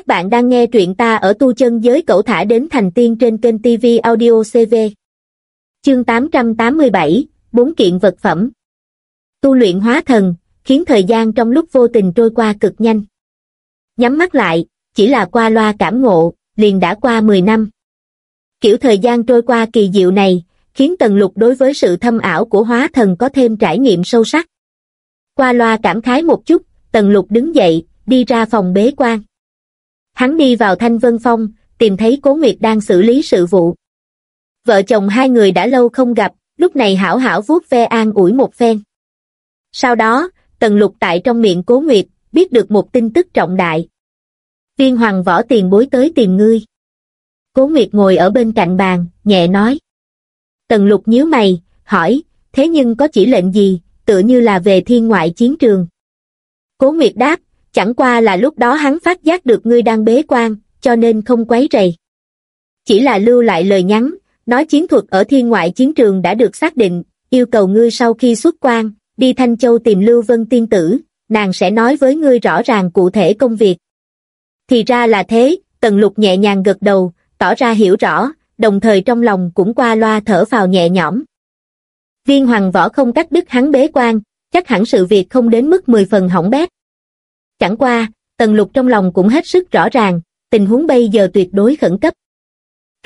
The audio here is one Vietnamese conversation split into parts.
Các bạn đang nghe truyện ta ở tu chân giới cẩu thả đến thành tiên trên kênh TV Audio CV. Chương 887, bốn kiện vật phẩm. Tu luyện hóa thần, khiến thời gian trong lúc vô tình trôi qua cực nhanh. Nhắm mắt lại, chỉ là qua loa cảm ngộ, liền đã qua 10 năm. Kiểu thời gian trôi qua kỳ diệu này, khiến Tần Lục đối với sự thâm ảo của hóa thần có thêm trải nghiệm sâu sắc. Qua loa cảm khái một chút, Tần Lục đứng dậy, đi ra phòng bế quan. Hắn đi vào Thanh Vân Phong, tìm thấy Cố Nguyệt đang xử lý sự vụ. Vợ chồng hai người đã lâu không gặp, lúc này hảo hảo vuốt ve an ủi một phen. Sau đó, Tần Lục tại trong miệng Cố Nguyệt, biết được một tin tức trọng đại. Viên hoàng võ tiền bối tới tìm ngươi. Cố Nguyệt ngồi ở bên cạnh bàn, nhẹ nói. Tần Lục nhíu mày, hỏi, thế nhưng có chỉ lệnh gì, tựa như là về thiên ngoại chiến trường. Cố Nguyệt đáp, chẳng qua là lúc đó hắn phát giác được ngươi đang bế quan, cho nên không quấy rầy. Chỉ là lưu lại lời nhắn, nói chiến thuật ở thiên ngoại chiến trường đã được xác định, yêu cầu ngươi sau khi xuất quan, đi Thanh Châu tìm Lưu Vân Tiên Tử, nàng sẽ nói với ngươi rõ ràng cụ thể công việc. Thì ra là thế, Tần Lục nhẹ nhàng gật đầu, tỏ ra hiểu rõ, đồng thời trong lòng cũng qua loa thở vào nhẹ nhõm. Viên hoàng võ không cắt đứt hắn bế quan, chắc hẳn sự việc không đến mức 10 phần hỏng bét. Chẳng qua, Tần Lục trong lòng cũng hết sức rõ ràng, tình huống bây giờ tuyệt đối khẩn cấp.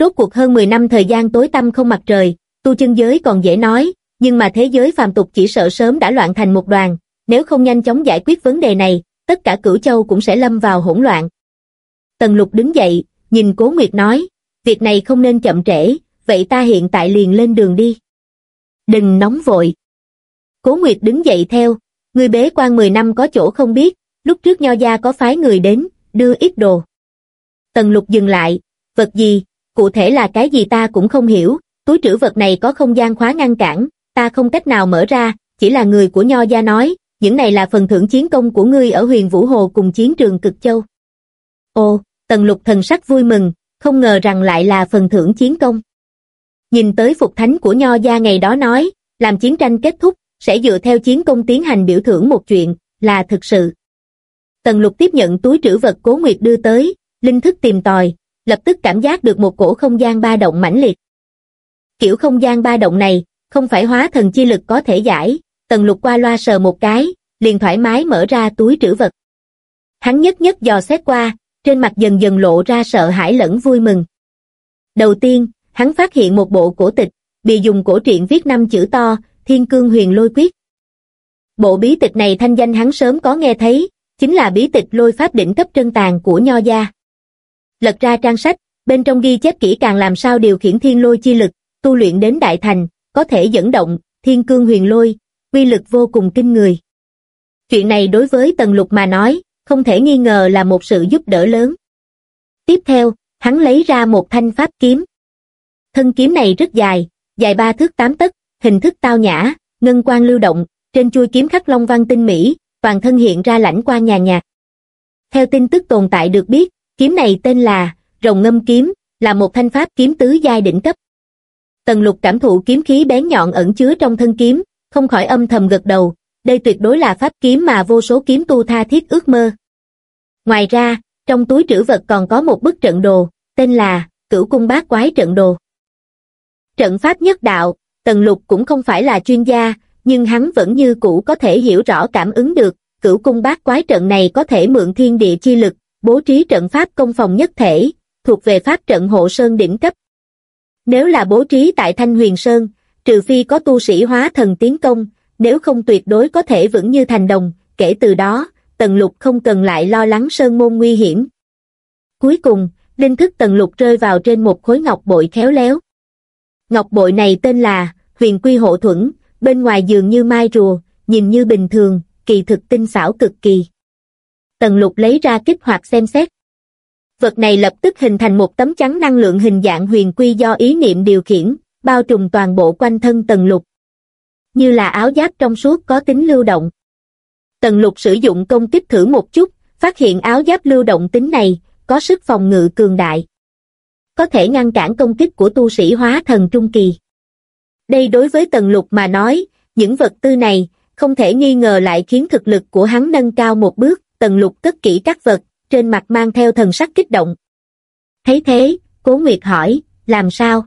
Rốt cuộc hơn 10 năm thời gian tối tăm không mặt trời, tu chân giới còn dễ nói, nhưng mà thế giới phàm tục chỉ sợ sớm đã loạn thành một đoàn, nếu không nhanh chóng giải quyết vấn đề này, tất cả cửu châu cũng sẽ lâm vào hỗn loạn. Tần Lục đứng dậy, nhìn Cố Nguyệt nói, việc này không nên chậm trễ, vậy ta hiện tại liền lên đường đi. Đừng nóng vội. Cố Nguyệt đứng dậy theo, người bế quan 10 năm có chỗ không biết, lúc trước nho gia có phái người đến, đưa ít đồ. Tần lục dừng lại, vật gì, cụ thể là cái gì ta cũng không hiểu, túi trữ vật này có không gian khóa ngăn cản, ta không cách nào mở ra, chỉ là người của nho gia nói, những này là phần thưởng chiến công của ngươi ở huyền Vũ Hồ cùng chiến trường Cực Châu. Ồ, tần lục thần sắc vui mừng, không ngờ rằng lại là phần thưởng chiến công. Nhìn tới phục thánh của nho gia ngày đó nói, làm chiến tranh kết thúc, sẽ dựa theo chiến công tiến hành biểu thưởng một chuyện, là thực sự. Tần lục tiếp nhận túi trữ vật cố nguyệt đưa tới, linh thức tìm tòi, lập tức cảm giác được một cổ không gian ba động mãnh liệt. Kiểu không gian ba động này, không phải hóa thần chi lực có thể giải, tần lục qua loa sờ một cái, liền thoải mái mở ra túi trữ vật. Hắn nhất nhất dò xét qua, trên mặt dần dần lộ ra sợ hãi lẫn vui mừng. Đầu tiên, hắn phát hiện một bộ cổ tịch, bị dùng cổ truyện viết năm chữ to, Thiên Cương Huyền Lôi Quyết. Bộ bí tịch này thanh danh hắn sớm có nghe thấy, chính là bí tịch lôi pháp đỉnh cấp trân tàng của Nho Gia. Lật ra trang sách, bên trong ghi chép kỹ càng làm sao điều khiển thiên lôi chi lực, tu luyện đến đại thành, có thể dẫn động, thiên cương huyền lôi, uy lực vô cùng kinh người. Chuyện này đối với Tần Lục mà nói, không thể nghi ngờ là một sự giúp đỡ lớn. Tiếp theo, hắn lấy ra một thanh pháp kiếm. Thân kiếm này rất dài, dài ba thước tám tấc, hình thức tao nhã, ngân quang lưu động, trên chuôi kiếm khắc long văn tinh mỹ, toàn thân hiện ra lãnh quang nhà nhạt. Theo tin tức tồn tại được biết, kiếm này tên là Rồng Ngâm Kiếm, là một thanh pháp kiếm tứ giai đỉnh cấp. Tần lục cảm thụ kiếm khí bén nhọn ẩn chứa trong thân kiếm, không khỏi âm thầm gật đầu, đây tuyệt đối là pháp kiếm mà vô số kiếm tu tha thiết ước mơ. Ngoài ra, trong túi trữ vật còn có một bức trận đồ, tên là Cửu Cung Bát Quái Trận Đồ. Trận pháp nhất đạo, Tần Lục cũng không phải là chuyên gia, nhưng hắn vẫn như cũ có thể hiểu rõ cảm ứng được, cửu cung bát quái trận này có thể mượn thiên địa chi lực, bố trí trận pháp công phòng nhất thể, thuộc về pháp trận hộ sơn đỉnh cấp. Nếu là bố trí tại Thanh Huyền Sơn, trừ phi có tu sĩ hóa thần tiến công, nếu không tuyệt đối có thể vững như thành đồng, kể từ đó, Tần Lục không cần lại lo lắng sơn môn nguy hiểm. Cuối cùng, linh thức Tần Lục rơi vào trên một khối ngọc bội khéo léo. Ngọc bội này tên là Huyền Quy Hộ Thuẫn, bên ngoài dường như mai rùa, nhìn như bình thường, kỳ thực tinh xảo cực kỳ. Tần lục lấy ra kích hoạt xem xét. Vật này lập tức hình thành một tấm chắn năng lượng hình dạng huyền quy do ý niệm điều khiển, bao trùm toàn bộ quanh thân tần lục. Như là áo giáp trong suốt có tính lưu động. Tần lục sử dụng công kích thử một chút, phát hiện áo giáp lưu động tính này, có sức phòng ngự cường đại. Có thể ngăn cản công kích của tu sĩ hóa thần trung kỳ. Đây đối với Tần Lục mà nói, những vật tư này, không thể nghi ngờ lại khiến thực lực của hắn nâng cao một bước, Tần Lục cất kỹ các vật, trên mặt mang theo thần sắc kích động. Thấy thế, Cố Nguyệt hỏi, làm sao?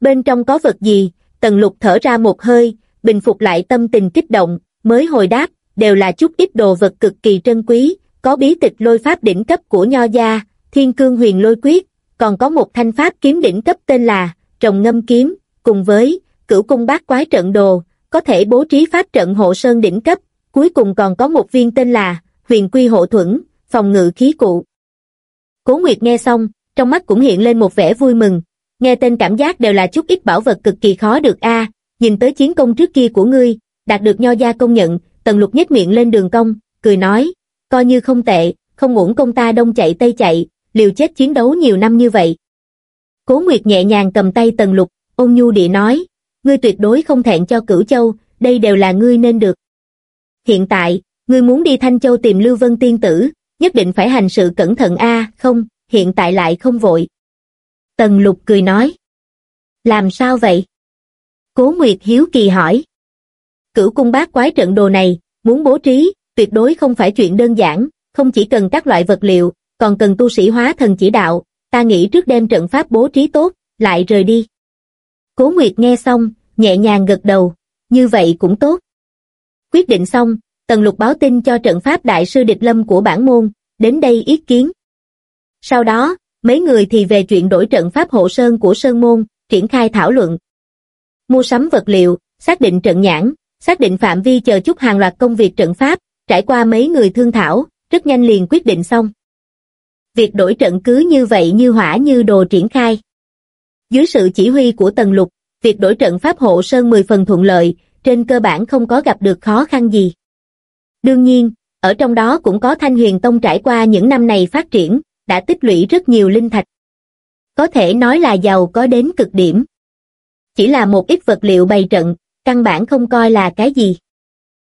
Bên trong có vật gì? Tần lục thở ra một hơi, bình phục lại tâm tình kích động, mới hồi đáp, đều là chút ít đồ vật cực kỳ trân quý, có bí tịch lôi pháp đỉnh cấp của Nho Gia, Thiên Cương Huyền Lôi Quyết, còn có một thanh pháp kiếm đỉnh cấp tên là Trồng Ngâm Kiếm, cùng với Cửu Cung Bát Quái Trận Đồ, có thể bố trí pháp trận hộ sơn đỉnh cấp, cuối cùng còn có một viên tên là Huyền Quy Hộ Thuẫn, phòng ngự khí cụ. Cố Nguyệt nghe xong, trong mắt cũng hiện lên một vẻ vui mừng, nghe tên cảm giác đều là chút ít bảo vật cực kỳ khó được a nhìn tới chiến công trước kia của ngươi, đạt được nho gia công nhận, tần lục nhếch miệng lên đường công, cười nói, coi như không tệ, không uổng công ta đông chạy tây chạy, liều chết chiến đấu nhiều năm như vậy. Cố Nguyệt nhẹ nhàng cầm tay tần lục, ôn nhu địa nói, ngươi tuyệt đối không thẹn cho cửu châu, đây đều là ngươi nên được. Hiện tại, ngươi muốn đi Thanh Châu tìm Lưu Vân Tiên Tử, nhất định phải hành sự cẩn thận a không, hiện tại lại không vội. Tần lục cười nói. Làm sao vậy? Cố Nguyệt Hiếu Kỳ hỏi. Cửu cung bát quái trận đồ này, muốn bố trí, tuyệt đối không phải chuyện đơn giản, không chỉ cần các loại vật liệu, còn cần tu sĩ hóa thần chỉ đạo, ta nghĩ trước đem trận pháp bố trí tốt, lại rời đi. Cố Nguyệt nghe xong, nhẹ nhàng gật đầu, như vậy cũng tốt. Quyết định xong, Tần Lục báo tin cho trận pháp đại sư địch lâm của bản môn, đến đây ý kiến. Sau đó, mấy người thì về chuyện đổi trận pháp hộ sơn của Sơn Môn, triển khai thảo luận. Mua sắm vật liệu, xác định trận nhãn, xác định phạm vi chờ chút hàng loạt công việc trận pháp, trải qua mấy người thương thảo, rất nhanh liền quyết định xong. Việc đổi trận cứ như vậy như hỏa như đồ triển khai. Dưới sự chỉ huy của Tần Lục, việc đổi trận pháp hộ sơn 10 phần thuận lợi, trên cơ bản không có gặp được khó khăn gì. Đương nhiên, ở trong đó cũng có Thanh Huyền Tông trải qua những năm này phát triển, đã tích lũy rất nhiều linh thạch. Có thể nói là giàu có đến cực điểm. Chỉ là một ít vật liệu bày trận, căn bản không coi là cái gì.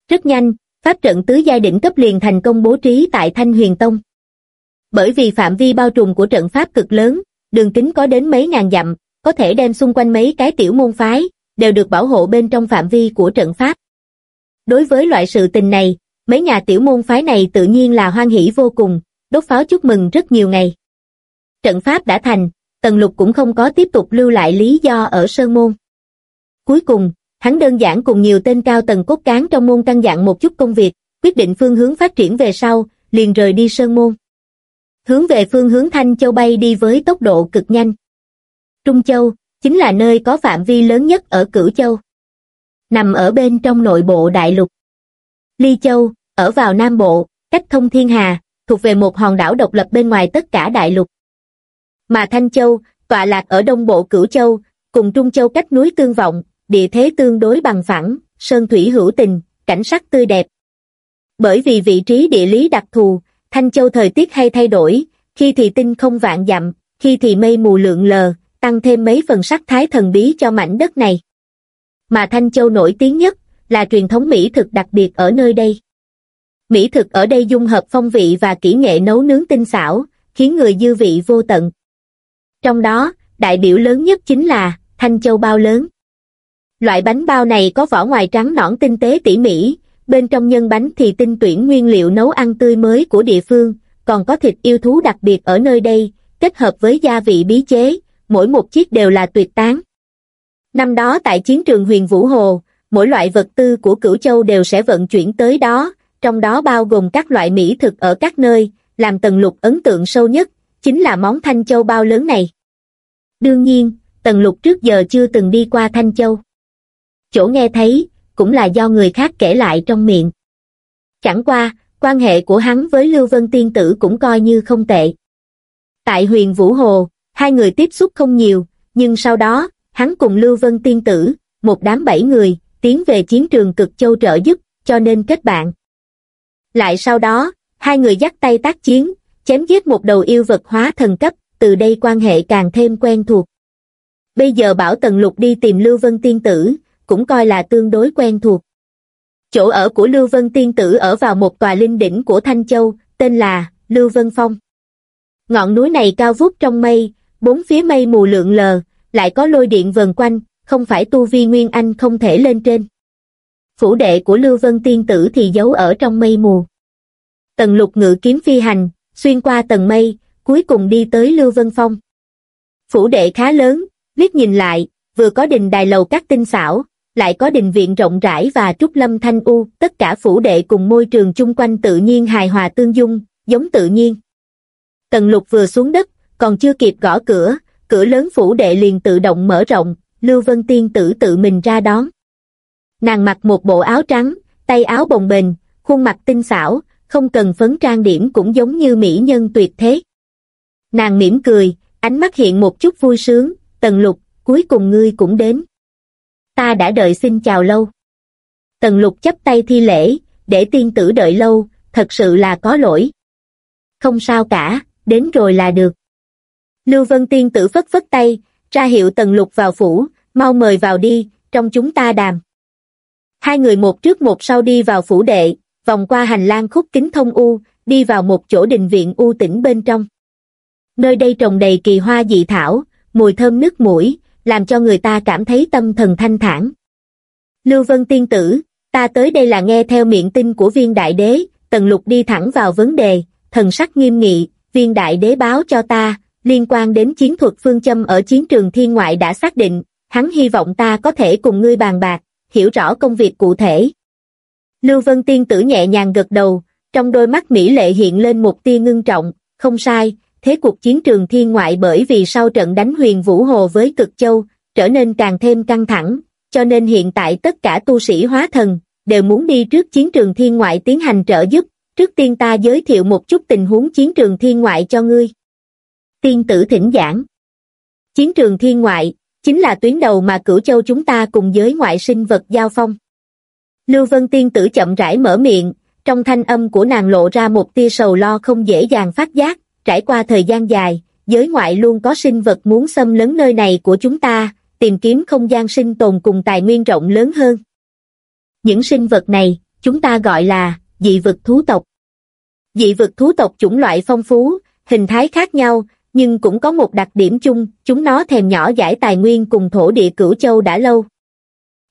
Rất nhanh, pháp trận tứ giai đỉnh cấp liền thành công bố trí tại Thanh Huyền Tông. Bởi vì phạm vi bao trùm của trận pháp cực lớn, đường kính có đến mấy ngàn dặm, có thể đem xung quanh mấy cái tiểu môn phái, đều được bảo hộ bên trong phạm vi của trận pháp. Đối với loại sự tình này, mấy nhà tiểu môn phái này tự nhiên là hoan hỷ vô cùng, đốt pháo chúc mừng rất nhiều ngày. Trận pháp đã thành, Tần Lục cũng không có tiếp tục lưu lại lý do ở Sơn Môn. Cuối cùng, hắn đơn giản cùng nhiều tên cao tầng cốt cán trong môn căn dặn một chút công việc, quyết định phương hướng phát triển về sau, liền rời đi Sơn Môn. Hướng về phương hướng Thanh Châu bay đi với tốc độ cực nhanh. Trung Châu, chính là nơi có phạm vi lớn nhất ở Cửu Châu. Nằm ở bên trong nội bộ đại lục. Ly Châu, ở vào Nam Bộ, cách thông thiên hà, thuộc về một hòn đảo độc lập bên ngoài tất cả đại lục. Mà Thanh Châu, tọa lạc ở đông bộ Cửu Châu, cùng Trung Châu cách núi tương vọng, địa thế tương đối bằng phẳng, sơn thủy hữu tình, cảnh sắc tươi đẹp. Bởi vì vị trí địa lý đặc thù, Thanh Châu thời tiết hay thay đổi, khi thì tinh không vạn dặm, khi thì mây mù lượng lờ, tăng thêm mấy phần sắc thái thần bí cho mảnh đất này. Mà Thanh Châu nổi tiếng nhất là truyền thống mỹ thực đặc biệt ở nơi đây. Mỹ thực ở đây dung hợp phong vị và kỹ nghệ nấu nướng tinh xảo, khiến người dư vị vô tận. Trong đó, đại biểu lớn nhất chính là Thanh Châu bao lớn. Loại bánh bao này có vỏ ngoài trắng nõn tinh tế tỉ mỉ, bên trong nhân bánh thì tinh tuyển nguyên liệu nấu ăn tươi mới của địa phương, còn có thịt yêu thú đặc biệt ở nơi đây, kết hợp với gia vị bí chế, mỗi một chiếc đều là tuyệt tán. Năm đó tại chiến trường huyền Vũ Hồ, mỗi loại vật tư của Cửu Châu đều sẽ vận chuyển tới đó, trong đó bao gồm các loại mỹ thực ở các nơi, làm Tần Lục ấn tượng sâu nhất, chính là món Thanh Châu bao lớn này. Đương nhiên, Tần Lục trước giờ chưa từng đi qua Thanh Châu. Chỗ nghe thấy, cũng là do người khác kể lại trong miệng. Chẳng qua, quan hệ của hắn với Lưu Vân Tiên Tử cũng coi như không tệ. Tại huyền Vũ Hồ, hai người tiếp xúc không nhiều, nhưng sau đó, hắn cùng Lưu Vân Tiên Tử, một đám bảy người, tiến về chiến trường cực châu trợ giúp, cho nên kết bạn. Lại sau đó, hai người dắt tay tác chiến, chém giết một đầu yêu vật hóa thần cấp, từ đây quan hệ càng thêm quen thuộc. Bây giờ bảo Tần Lục đi tìm Lưu Vân Tiên Tử, cũng coi là tương đối quen thuộc. Chỗ ở của Lưu Vân Tiên Tử ở vào một tòa linh đỉnh của Thanh Châu, tên là Lưu Vân Phong. Ngọn núi này cao vút trong mây, bốn phía mây mù lượn lờ, lại có lôi điện vần quanh, không phải tu vi Nguyên Anh không thể lên trên. Phủ đệ của Lưu Vân Tiên Tử thì giấu ở trong mây mù. Tần lục ngự kiếm phi hành, xuyên qua tầng mây, cuối cùng đi tới Lưu Vân Phong. Phủ đệ khá lớn, liếc nhìn lại, vừa có đình đài lầu các tinh xảo, lại có đình viện rộng rãi và trúc lâm thanh u, tất cả phủ đệ cùng môi trường chung quanh tự nhiên hài hòa tương dung, giống tự nhiên. Tần lục vừa xuống đất, còn chưa kịp gõ cửa, cửa lớn phủ đệ liền tự động mở rộng, Lưu Vân Tiên tử tự mình ra đón. Nàng mặc một bộ áo trắng, tay áo bồng bềnh, khuôn mặt tinh xảo, không cần phấn trang điểm cũng giống như mỹ nhân tuyệt thế. Nàng mỉm cười, ánh mắt hiện một chút vui sướng, tần lục, cuối cùng ngươi cũng đến. Ta đã đợi xin chào lâu. Tần lục chấp tay thi lễ, để tiên tử đợi lâu, thật sự là có lỗi. Không sao cả, đến rồi là được. Lưu Vân tiên tử phất phất tay, ra hiệu tần lục vào phủ, mau mời vào đi, trong chúng ta đàm. Hai người một trước một sau đi vào phủ đệ, vòng qua hành lang khúc kính thông u, đi vào một chỗ đình viện u tĩnh bên trong. Nơi đây trồng đầy kỳ hoa dị thảo, mùi thơm nước mũi, làm cho người ta cảm thấy tâm thần thanh thản. Lưu Vân Tiên Tử, ta tới đây là nghe theo miệng tin của viên đại đế, tần lục đi thẳng vào vấn đề, thần sắc nghiêm nghị, viên đại đế báo cho ta, liên quan đến chiến thuật phương châm ở chiến trường thiên ngoại đã xác định, hắn hy vọng ta có thể cùng ngươi bàn bạc, hiểu rõ công việc cụ thể. Lưu Vân Tiên Tử nhẹ nhàng gật đầu, trong đôi mắt Mỹ lệ hiện lên một tia ngưng trọng, không sai, thế cuộc chiến trường thiên ngoại bởi vì sau trận đánh huyền Vũ Hồ với Cực Châu, trở nên càng thêm căng thẳng, cho nên hiện tại tất cả tu sĩ hóa thần, đều muốn đi trước chiến trường thiên ngoại tiến hành trợ giúp, trước tiên ta giới thiệu một chút tình huống chiến trường thiên ngoại cho ngươi. Tiên tử thỉnh giảng Chiến trường thiên ngoại, chính là tuyến đầu mà cửu châu chúng ta cùng giới ngoại sinh vật giao phong. Lưu Vân Tiên tử chậm rãi mở miệng, trong thanh âm của nàng lộ ra một tia sầu lo không dễ dàng phát giác, trải qua thời gian dài, giới ngoại luôn có sinh vật muốn xâm lấn nơi này của chúng ta, tìm kiếm không gian sinh tồn cùng tài nguyên rộng lớn hơn. Những sinh vật này, chúng ta gọi là dị vực thú tộc. Dị vực thú tộc chủng loại phong phú, hình thái khác nhau, nhưng cũng có một đặc điểm chung, chúng nó thèm nhỏ giải tài nguyên cùng thổ địa cửu châu đã lâu.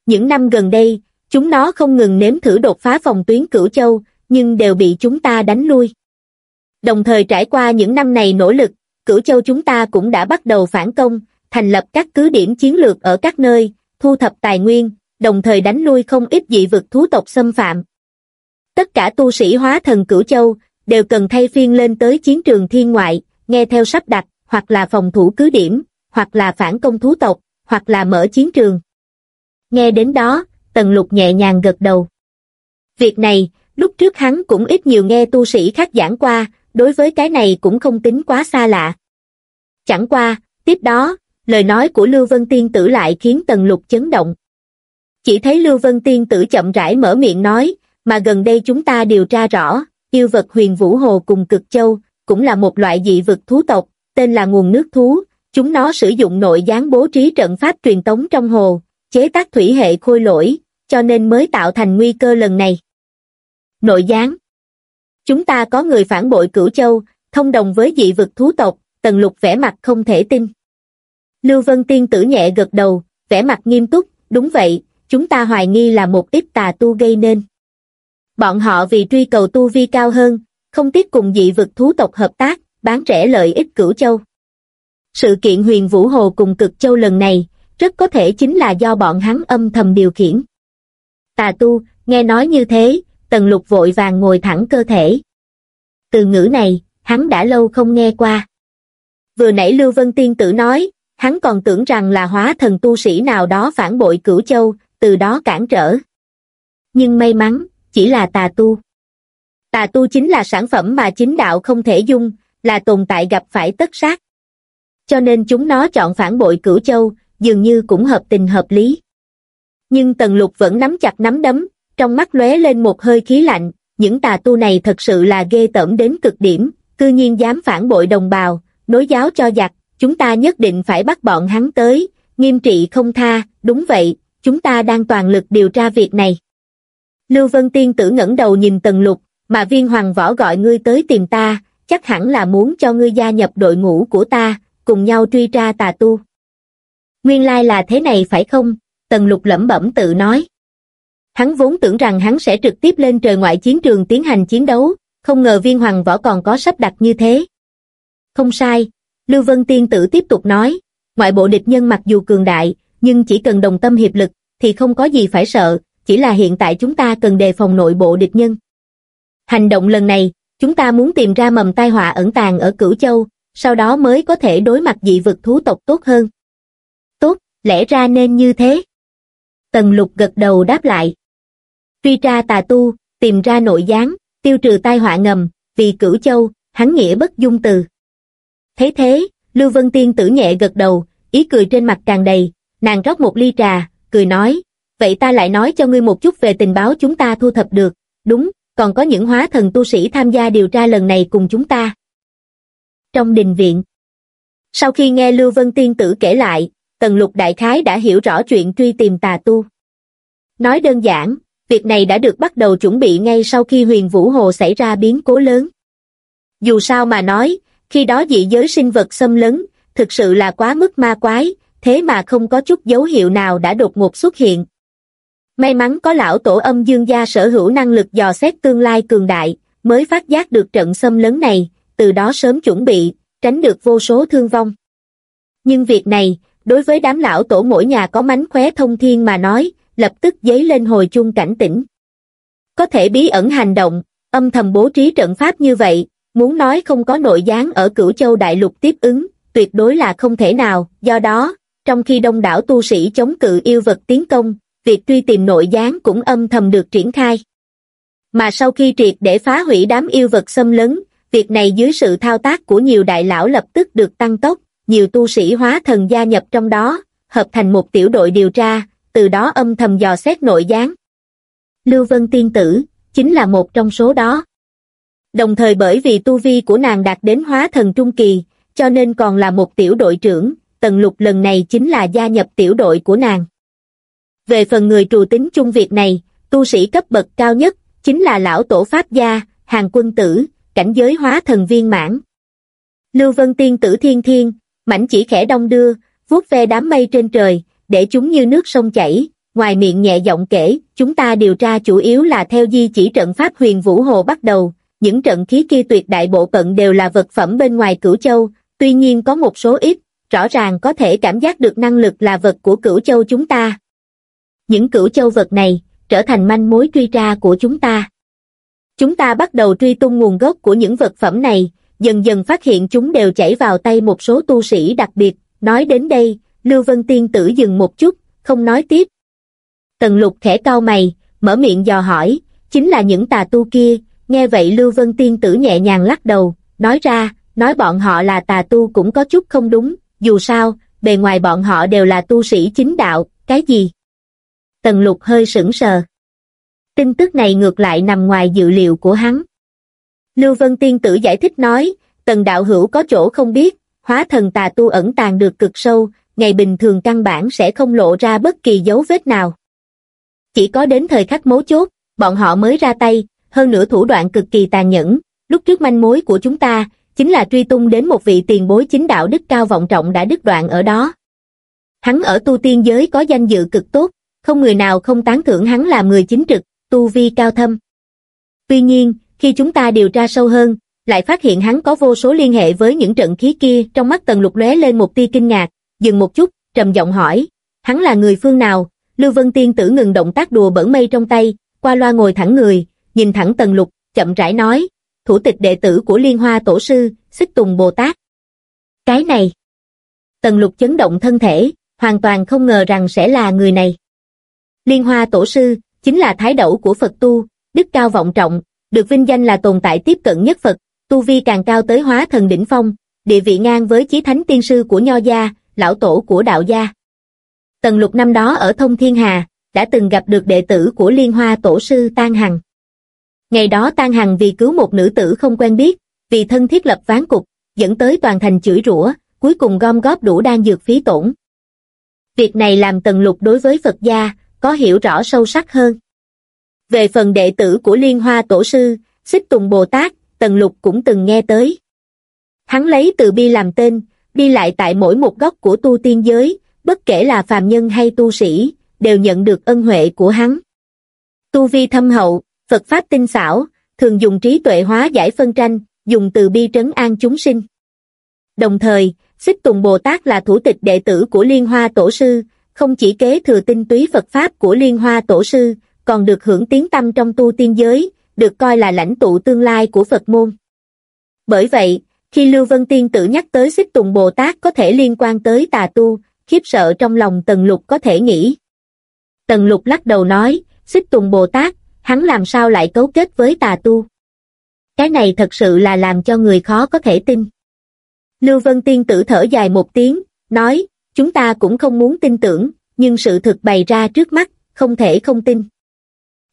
Những năm gần đây, chúng nó không ngừng nếm thử đột phá phòng tuyến cửu châu, nhưng đều bị chúng ta đánh lui. Đồng thời trải qua những năm này nỗ lực, cửu châu chúng ta cũng đã bắt đầu phản công, thành lập các cứ điểm chiến lược ở các nơi, thu thập tài nguyên, đồng thời đánh lui không ít dị vực thú tộc xâm phạm. Tất cả tu sĩ hóa thần cửu châu đều cần thay phiên lên tới chiến trường thiên ngoại, nghe theo sắp đặt, hoặc là phòng thủ cứ điểm, hoặc là phản công thú tộc, hoặc là mở chiến trường. Nghe đến đó, Tần Lục nhẹ nhàng gật đầu. Việc này, lúc trước hắn cũng ít nhiều nghe tu sĩ khác giảng qua, đối với cái này cũng không tính quá xa lạ. Chẳng qua, tiếp đó, lời nói của Lưu Vân Tiên Tử lại khiến Tần Lục chấn động. Chỉ thấy Lưu Vân Tiên Tử chậm rãi mở miệng nói, mà gần đây chúng ta điều tra rõ, yêu vật huyền Vũ Hồ cùng Cực Châu, cũng là một loại dị vực thú tộc, tên là nguồn nước thú, chúng nó sử dụng nội gián bố trí trận pháp truyền tống trong hồ, chế tác thủy hệ khôi lỗi, cho nên mới tạo thành nguy cơ lần này. Nội gián Chúng ta có người phản bội cửu châu, thông đồng với dị vực thú tộc, tần lục vẻ mặt không thể tin. Lưu Vân Tiên tử nhẹ gật đầu, vẻ mặt nghiêm túc, đúng vậy, chúng ta hoài nghi là một ít tà tu gây nên. Bọn họ vì truy cầu tu vi cao hơn, không tiếc cùng dị vực thú tộc hợp tác, bán rẻ lợi ích cửu châu. Sự kiện huyền Vũ Hồ cùng cực châu lần này, rất có thể chính là do bọn hắn âm thầm điều khiển. Tà tu, nghe nói như thế, tần lục vội vàng ngồi thẳng cơ thể. Từ ngữ này, hắn đã lâu không nghe qua. Vừa nãy Lưu Vân Tiên tử nói, hắn còn tưởng rằng là hóa thần tu sĩ nào đó phản bội cửu châu, từ đó cản trở. Nhưng may mắn, chỉ là tà tu. Tà tu chính là sản phẩm mà chính đạo không thể dung, là tồn tại gặp phải tất sát. Cho nên chúng nó chọn phản bội cửu châu, dường như cũng hợp tình hợp lý. Nhưng Tần Lục vẫn nắm chặt nắm đấm, trong mắt lóe lên một hơi khí lạnh, những tà tu này thật sự là ghê tởm đến cực điểm, cư nhiên dám phản bội đồng bào, nối giáo cho giặc, chúng ta nhất định phải bắt bọn hắn tới, nghiêm trị không tha, đúng vậy, chúng ta đang toàn lực điều tra việc này. Lưu Vân Tiên tử ngẩng đầu nhìn Tần Lục, mà viên hoàng võ gọi ngươi tới tìm ta, chắc hẳn là muốn cho ngươi gia nhập đội ngũ của ta, cùng nhau truy tra tà tu. Nguyên lai là thế này phải không? Tần lục lẩm bẩm tự nói. Hắn vốn tưởng rằng hắn sẽ trực tiếp lên trời ngoại chiến trường tiến hành chiến đấu, không ngờ viên hoàng võ còn có sắp đặt như thế. Không sai, Lưu Vân Tiên Tử tiếp tục nói, ngoại bộ địch nhân mặc dù cường đại, nhưng chỉ cần đồng tâm hiệp lực, thì không có gì phải sợ, chỉ là hiện tại chúng ta cần đề phòng nội bộ địch nhân. Hành động lần này, chúng ta muốn tìm ra mầm tai họa ẩn tàng ở Cửu Châu, sau đó mới có thể đối mặt dị vực thú tộc tốt hơn. Tốt, lẽ ra nên như thế. Tần lục gật đầu đáp lại. Truy tra tà tu, tìm ra nội gián, tiêu trừ tai họa ngầm, vì Cửu Châu, hắn nghĩa bất dung từ. Thế thế, Lưu Vân Tiên tử nhẹ gật đầu, ý cười trên mặt tràn đầy, nàng rót một ly trà, cười nói, vậy ta lại nói cho ngươi một chút về tình báo chúng ta thu thập được, đúng, còn có những hóa thần tu sĩ tham gia điều tra lần này cùng chúng ta. Trong đình viện, sau khi nghe Lưu Vân Tiên tử kể lại, Tần Lục Đại Khái đã hiểu rõ chuyện truy tìm tà tu. Nói đơn giản, việc này đã được bắt đầu chuẩn bị ngay sau khi huyền Vũ Hồ xảy ra biến cố lớn. Dù sao mà nói, khi đó dị giới sinh vật xâm lấn, thực sự là quá mức ma quái, thế mà không có chút dấu hiệu nào đã đột ngột xuất hiện. May mắn có lão tổ âm dương gia sở hữu năng lực dò xét tương lai cường đại, mới phát giác được trận xâm lấn này, từ đó sớm chuẩn bị, tránh được vô số thương vong. Nhưng việc này, đối với đám lão tổ mỗi nhà có mánh khóe thông thiên mà nói, lập tức dấy lên hồi chung cảnh tỉnh. Có thể bí ẩn hành động, âm thầm bố trí trận pháp như vậy, muốn nói không có nội gián ở cửu châu đại lục tiếp ứng, tuyệt đối là không thể nào, do đó, trong khi đông đảo tu sĩ chống cự yêu vật tiến công, việc truy tìm nội gián cũng âm thầm được triển khai. Mà sau khi triệt để phá hủy đám yêu vật xâm lấn, việc này dưới sự thao tác của nhiều đại lão lập tức được tăng tốc, nhiều tu sĩ hóa thần gia nhập trong đó, hợp thành một tiểu đội điều tra, từ đó âm thầm dò xét nội gián. Lưu Vân Tiên Tử, chính là một trong số đó. Đồng thời bởi vì tu vi của nàng đạt đến hóa thần trung kỳ, cho nên còn là một tiểu đội trưởng, tần lục lần này chính là gia nhập tiểu đội của nàng. Về phần người trù tính chung việc này, tu sĩ cấp bậc cao nhất, chính là lão tổ Pháp gia, hàng quân tử, cảnh giới hóa thần viên mãn. Lưu Vân Tiên tử thiên thiên, mảnh chỉ khẽ đông đưa, vuốt ve đám mây trên trời, để chúng như nước sông chảy, ngoài miệng nhẹ giọng kể, chúng ta điều tra chủ yếu là theo di chỉ trận pháp huyền vũ hồ bắt đầu, những trận khí kia tuyệt đại bộ phận đều là vật phẩm bên ngoài cửu châu, tuy nhiên có một số ít, rõ ràng có thể cảm giác được năng lực là vật của cửu châu chúng ta. Những cửu châu vật này, trở thành manh mối truy tra của chúng ta. Chúng ta bắt đầu truy tung nguồn gốc của những vật phẩm này, dần dần phát hiện chúng đều chảy vào tay một số tu sĩ đặc biệt. Nói đến đây, Lưu Vân Tiên tử dừng một chút, không nói tiếp. Tần lục khẽ cau mày, mở miệng dò hỏi, chính là những tà tu kia, nghe vậy Lưu Vân Tiên tử nhẹ nhàng lắc đầu, nói ra, nói bọn họ là tà tu cũng có chút không đúng, dù sao, bề ngoài bọn họ đều là tu sĩ chính đạo, cái gì? Tần lục hơi sững sờ. Tin tức này ngược lại nằm ngoài dự liệu của hắn. Lưu Vân Tiên Tử giải thích nói, tần đạo hữu có chỗ không biết, hóa thần tà tu ẩn tàng được cực sâu, ngày bình thường căn bản sẽ không lộ ra bất kỳ dấu vết nào. Chỉ có đến thời khắc mấu chốt, bọn họ mới ra tay, hơn nữa thủ đoạn cực kỳ tàn nhẫn, lúc trước manh mối của chúng ta, chính là truy tung đến một vị tiền bối chính đạo đức cao vọng trọng đã đứt đoạn ở đó. Hắn ở tu tiên giới có danh dự cực tốt, không người nào không tán thưởng hắn làm người chính trực, tu vi cao thâm. Tuy nhiên, khi chúng ta điều tra sâu hơn, lại phát hiện hắn có vô số liên hệ với những trận khí kia, trong mắt Tần Lục lóe lên một tia kinh ngạc, dừng một chút, trầm giọng hỏi, hắn là người phương nào? Lưu Vân Tiên tử ngừng động tác đùa bẩn mây trong tay, qua loa ngồi thẳng người, nhìn thẳng Tần Lục, chậm rãi nói, thủ tịch đệ tử của Liên Hoa Tổ Sư, Xích Tùng Bồ Tát. Cái này. Tần Lục chấn động thân thể, hoàn toàn không ngờ rằng sẽ là người này. Liên Hoa Tổ Sư, chính là thái đẩu của Phật tu, đức cao vọng trọng, được vinh danh là tồn tại tiếp cận nhất Phật, tu vi càng cao tới hóa thần đỉnh phong, địa vị ngang với chí thánh tiên sư của Nho gia, lão tổ của đạo gia. Tần lục năm đó ở Thông Thiên Hà, đã từng gặp được đệ tử của Liên Hoa Tổ sư Tan Hằng. Ngày đó Tan Hằng vì cứu một nữ tử không quen biết, vì thân thiết lập ván cục, dẫn tới toàn thành chửi rủa, cuối cùng gom góp đủ đan dược phí tổn. Việc này làm Tần Lục đối với Phật gia, có hiểu rõ sâu sắc hơn. Về phần đệ tử của Liên Hoa Tổ sư, Xích Tùng Bồ Tát, Tần Lục cũng từng nghe tới. Hắn lấy từ bi làm tên, đi lại tại mỗi một góc của tu tiên giới, bất kể là phàm nhân hay tu sĩ, đều nhận được ân huệ của hắn. Tu vi thâm hậu, Phật Pháp tinh xảo, thường dùng trí tuệ hóa giải phân tranh, dùng từ bi trấn an chúng sinh. Đồng thời, Xích Tùng Bồ Tát là thủ tịch đệ tử của Liên Hoa Tổ Sư, không chỉ kế thừa tinh túy Phật Pháp của Liên Hoa Tổ Sư, còn được hưởng tiếng tâm trong tu tiên giới, được coi là lãnh tụ tương lai của Phật môn. Bởi vậy, khi Lưu Vân Tiên tử nhắc tới Xích Tùng Bồ Tát có thể liên quan tới tà tu, khiếp sợ trong lòng Tần Lục có thể nghĩ. Tần Lục lắc đầu nói, Xích Tùng Bồ Tát, hắn làm sao lại cấu kết với tà tu? Cái này thật sự là làm cho người khó có thể tin. Lưu Vân Tiên tử thở dài một tiếng, nói, chúng ta cũng không muốn tin tưởng, nhưng sự thực bày ra trước mắt, không thể không tin.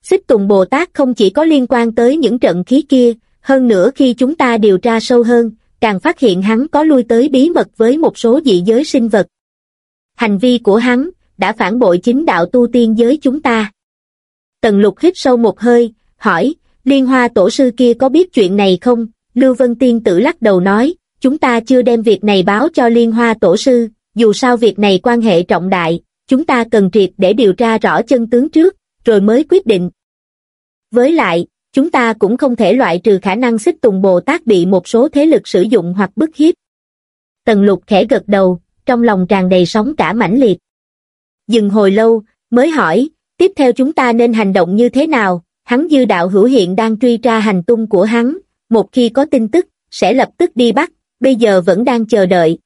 Xích Tùng Bồ Tát không chỉ có liên quan tới những trận khí kia, hơn nữa khi chúng ta điều tra sâu hơn, càng phát hiện hắn có lui tới bí mật với một số dị giới sinh vật. Hành vi của hắn, đã phản bội chính đạo tu tiên giới chúng ta. Tần lục hít sâu một hơi, hỏi, liên hoa tổ sư kia có biết chuyện này không? Lưu Vân Tiên tử lắc đầu nói, chúng ta chưa đem việc này báo cho liên hoa tổ sư, dù sao việc này quan hệ trọng đại, chúng ta cần triệt để điều tra rõ chân tướng trước, rồi mới quyết định. Với lại, chúng ta cũng không thể loại trừ khả năng xích tùng Bồ Tát bị một số thế lực sử dụng hoặc bức hiếp. Tần lục khẽ gật đầu, trong lòng tràn đầy sóng cả mãnh liệt. Dừng hồi lâu, mới hỏi, tiếp theo chúng ta nên hành động như thế nào, hắn dư đạo hữu hiện đang truy tra hành tung của hắn, một khi có tin tức, sẽ lập tức đi bắt, bây giờ vẫn đang chờ đợi.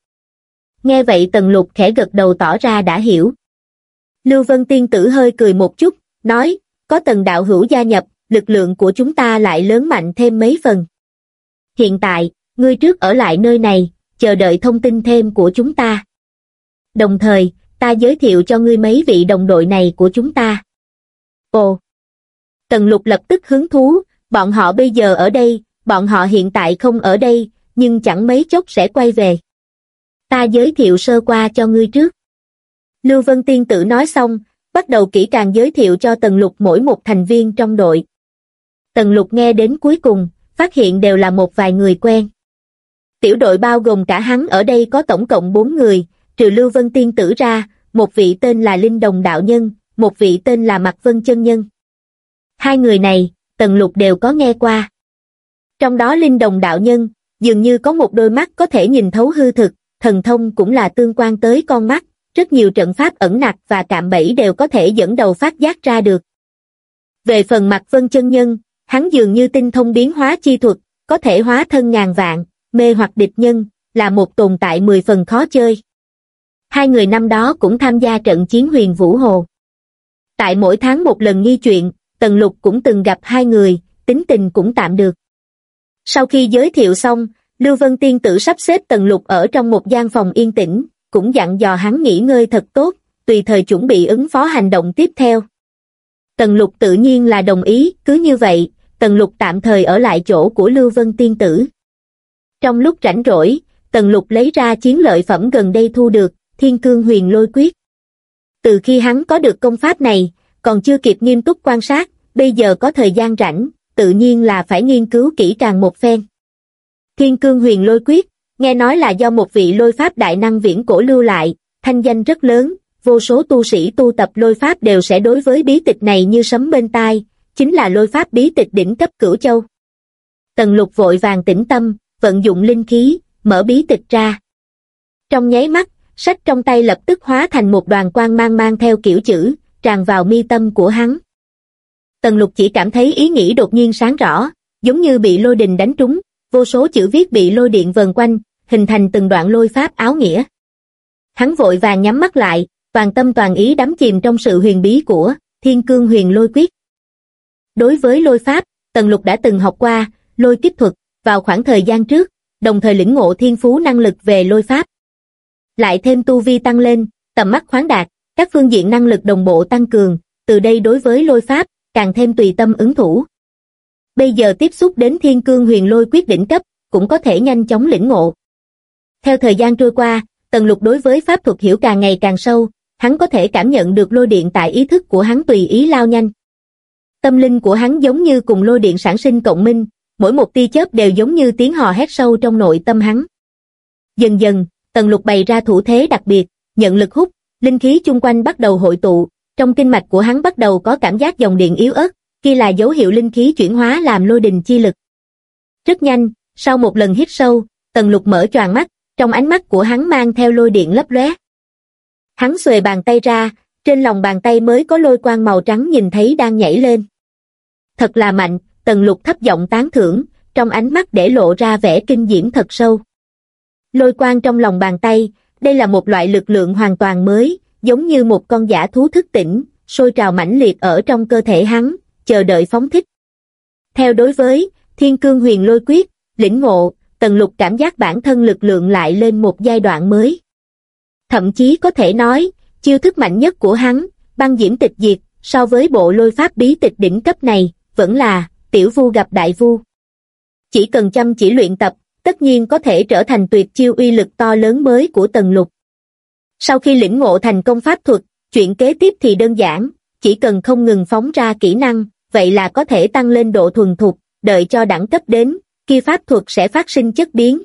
Nghe vậy tần lục khẽ gật đầu tỏ ra đã hiểu. Lưu Vân Tiên Tử hơi cười một chút, nói, có tần đạo hữu gia nhập, lực lượng của chúng ta lại lớn mạnh thêm mấy phần. Hiện tại, ngươi trước ở lại nơi này, chờ đợi thông tin thêm của chúng ta. Đồng thời, ta giới thiệu cho ngươi mấy vị đồng đội này của chúng ta. Ồ! Tần lục lập tức hứng thú, bọn họ bây giờ ở đây, bọn họ hiện tại không ở đây, nhưng chẳng mấy chốc sẽ quay về. Ta giới thiệu sơ qua cho ngươi trước. Lưu Vân Tiên Tử nói xong, bắt đầu kỹ càng giới thiệu cho Tần Lục mỗi một thành viên trong đội. Tần Lục nghe đến cuối cùng, phát hiện đều là một vài người quen. Tiểu đội bao gồm cả hắn ở đây có tổng cộng 4 người, trừ Lưu Vân Tiên Tử ra, một vị tên là Linh Đồng Đạo Nhân, một vị tên là Mạc Vân Chân Nhân. Hai người này, Tần Lục đều có nghe qua. Trong đó Linh Đồng Đạo Nhân, dường như có một đôi mắt có thể nhìn thấu hư thực, thần thông cũng là tương quan tới con mắt, rất nhiều trận pháp ẩn nặc và cạm bẫy đều có thể dẫn đầu phát giác ra được. Về phần Mạc vân chân nhân, hắn dường như tinh thông biến hóa chi thuật, có thể hóa thân ngàn vạn, mê hoặc địch nhân, là một tồn tại mười phần khó chơi. Hai người năm đó cũng tham gia trận chiến huyền Vũ Hồ. Tại mỗi tháng một lần nghi chuyện, Tần Lục cũng từng gặp hai người, tính tình cũng tạm được. Sau khi giới thiệu xong, Lưu Vân Tiên tử sắp xếp Tần Lục ở trong một gian phòng yên tĩnh, cũng dặn dò hắn nghỉ ngơi thật tốt, tùy thời chuẩn bị ứng phó hành động tiếp theo. Tần Lục tự nhiên là đồng ý, cứ như vậy, Tần Lục tạm thời ở lại chỗ của Lưu Vân Tiên Tử. Trong lúc rảnh rỗi, Tần Lục lấy ra chiến lợi phẩm gần đây thu được, Thiên Cương Huyền Lôi Quyết. Từ khi hắn có được công pháp này, còn chưa kịp nghiêm túc quan sát, bây giờ có thời gian rảnh, tự nhiên là phải nghiên cứu kỹ càng một phen. Thiên Cương Huyền Lôi Quyết, nghe nói là do một vị lôi pháp đại năng viễn cổ lưu lại, thanh danh rất lớn, vô số tu sĩ tu tập lôi pháp đều sẽ đối với bí tịch này như sấm bên tai, chính là lôi pháp bí tịch đỉnh cấp cửu châu. Tần lục vội vàng tĩnh tâm, vận dụng linh khí, mở bí tịch ra. Trong nháy mắt, sách trong tay lập tức hóa thành một đoàn quang mang mang theo kiểu chữ, tràn vào mi tâm của hắn. Tần lục chỉ cảm thấy ý nghĩ đột nhiên sáng rõ, giống như bị lôi đình đánh trúng, vô số chữ viết bị lôi điện vần quanh, hình thành từng đoạn lôi pháp áo nghĩa. Hắn vội vàng nhắm mắt lại, toàn tâm toàn ý đắm chìm trong sự huyền bí của Thiên Cương Huyền Lôi Quyết. Đối với lôi pháp, Tần Lục đã từng học qua lôi kích thuật vào khoảng thời gian trước, đồng thời lĩnh ngộ thiên phú năng lực về lôi pháp. Lại thêm tu vi tăng lên, tầm mắt khoáng đạt, các phương diện năng lực đồng bộ tăng cường, từ đây đối với lôi pháp, càng thêm tùy tâm ứng thủ. Bây giờ tiếp xúc đến thiên cương huyền lôi quyết đỉnh cấp, cũng có thể nhanh chóng lĩnh ngộ. Theo thời gian trôi qua, Tần Lục đối với pháp thuật hiểu càng ngày càng sâu, hắn có thể cảm nhận được lôi điện tại ý thức của hắn tùy ý lao nhanh. Tâm linh của hắn giống như cùng lôi điện sản sinh cộng minh, mỗi một tia chớp đều giống như tiếng hò hét sâu trong nội tâm hắn. Dần dần, Tần Lục bày ra thủ thế đặc biệt, nhận lực hút, linh khí chung quanh bắt đầu hội tụ, trong kinh mạch của hắn bắt đầu có cảm giác dòng điện yếu ớt, kia là dấu hiệu linh khí chuyển hóa làm lôi đình chi lực. Rất nhanh, sau một lần hít sâu, tần lục mở choàng mắt, trong ánh mắt của hắn mang theo lôi điện lấp lóe. Hắn xuề bàn tay ra, trên lòng bàn tay mới có lôi quang màu trắng nhìn thấy đang nhảy lên. Thật là mạnh, tần lục thấp giọng tán thưởng, trong ánh mắt để lộ ra vẻ kinh diễm thật sâu. Lôi quang trong lòng bàn tay, đây là một loại lực lượng hoàn toàn mới, giống như một con giả thú thức tỉnh, sôi trào mãnh liệt ở trong cơ thể hắn, chờ đợi phóng thích. Theo đối với Thiên Cương Huyền Lôi Quyết, lĩnh ngộ, Tần Lục cảm giác bản thân lực lượng lại lên một giai đoạn mới. Thậm chí có thể nói, chiêu thức mạnh nhất của hắn, băng diễm tịch diệt, so với bộ lôi pháp bí tịch đỉnh cấp này, vẫn là tiểu vu gặp đại vu. Chỉ cần chăm chỉ luyện tập, tất nhiên có thể trở thành tuyệt chiêu uy lực to lớn mới của Tần Lục. Sau khi lĩnh ngộ thành công pháp thuật, chuyện kế tiếp thì đơn giản, chỉ cần không ngừng phóng ra kỹ năng, vậy là có thể tăng lên độ thuần thục, đợi cho đẳng cấp đến, kia pháp thuật sẽ phát sinh chất biến.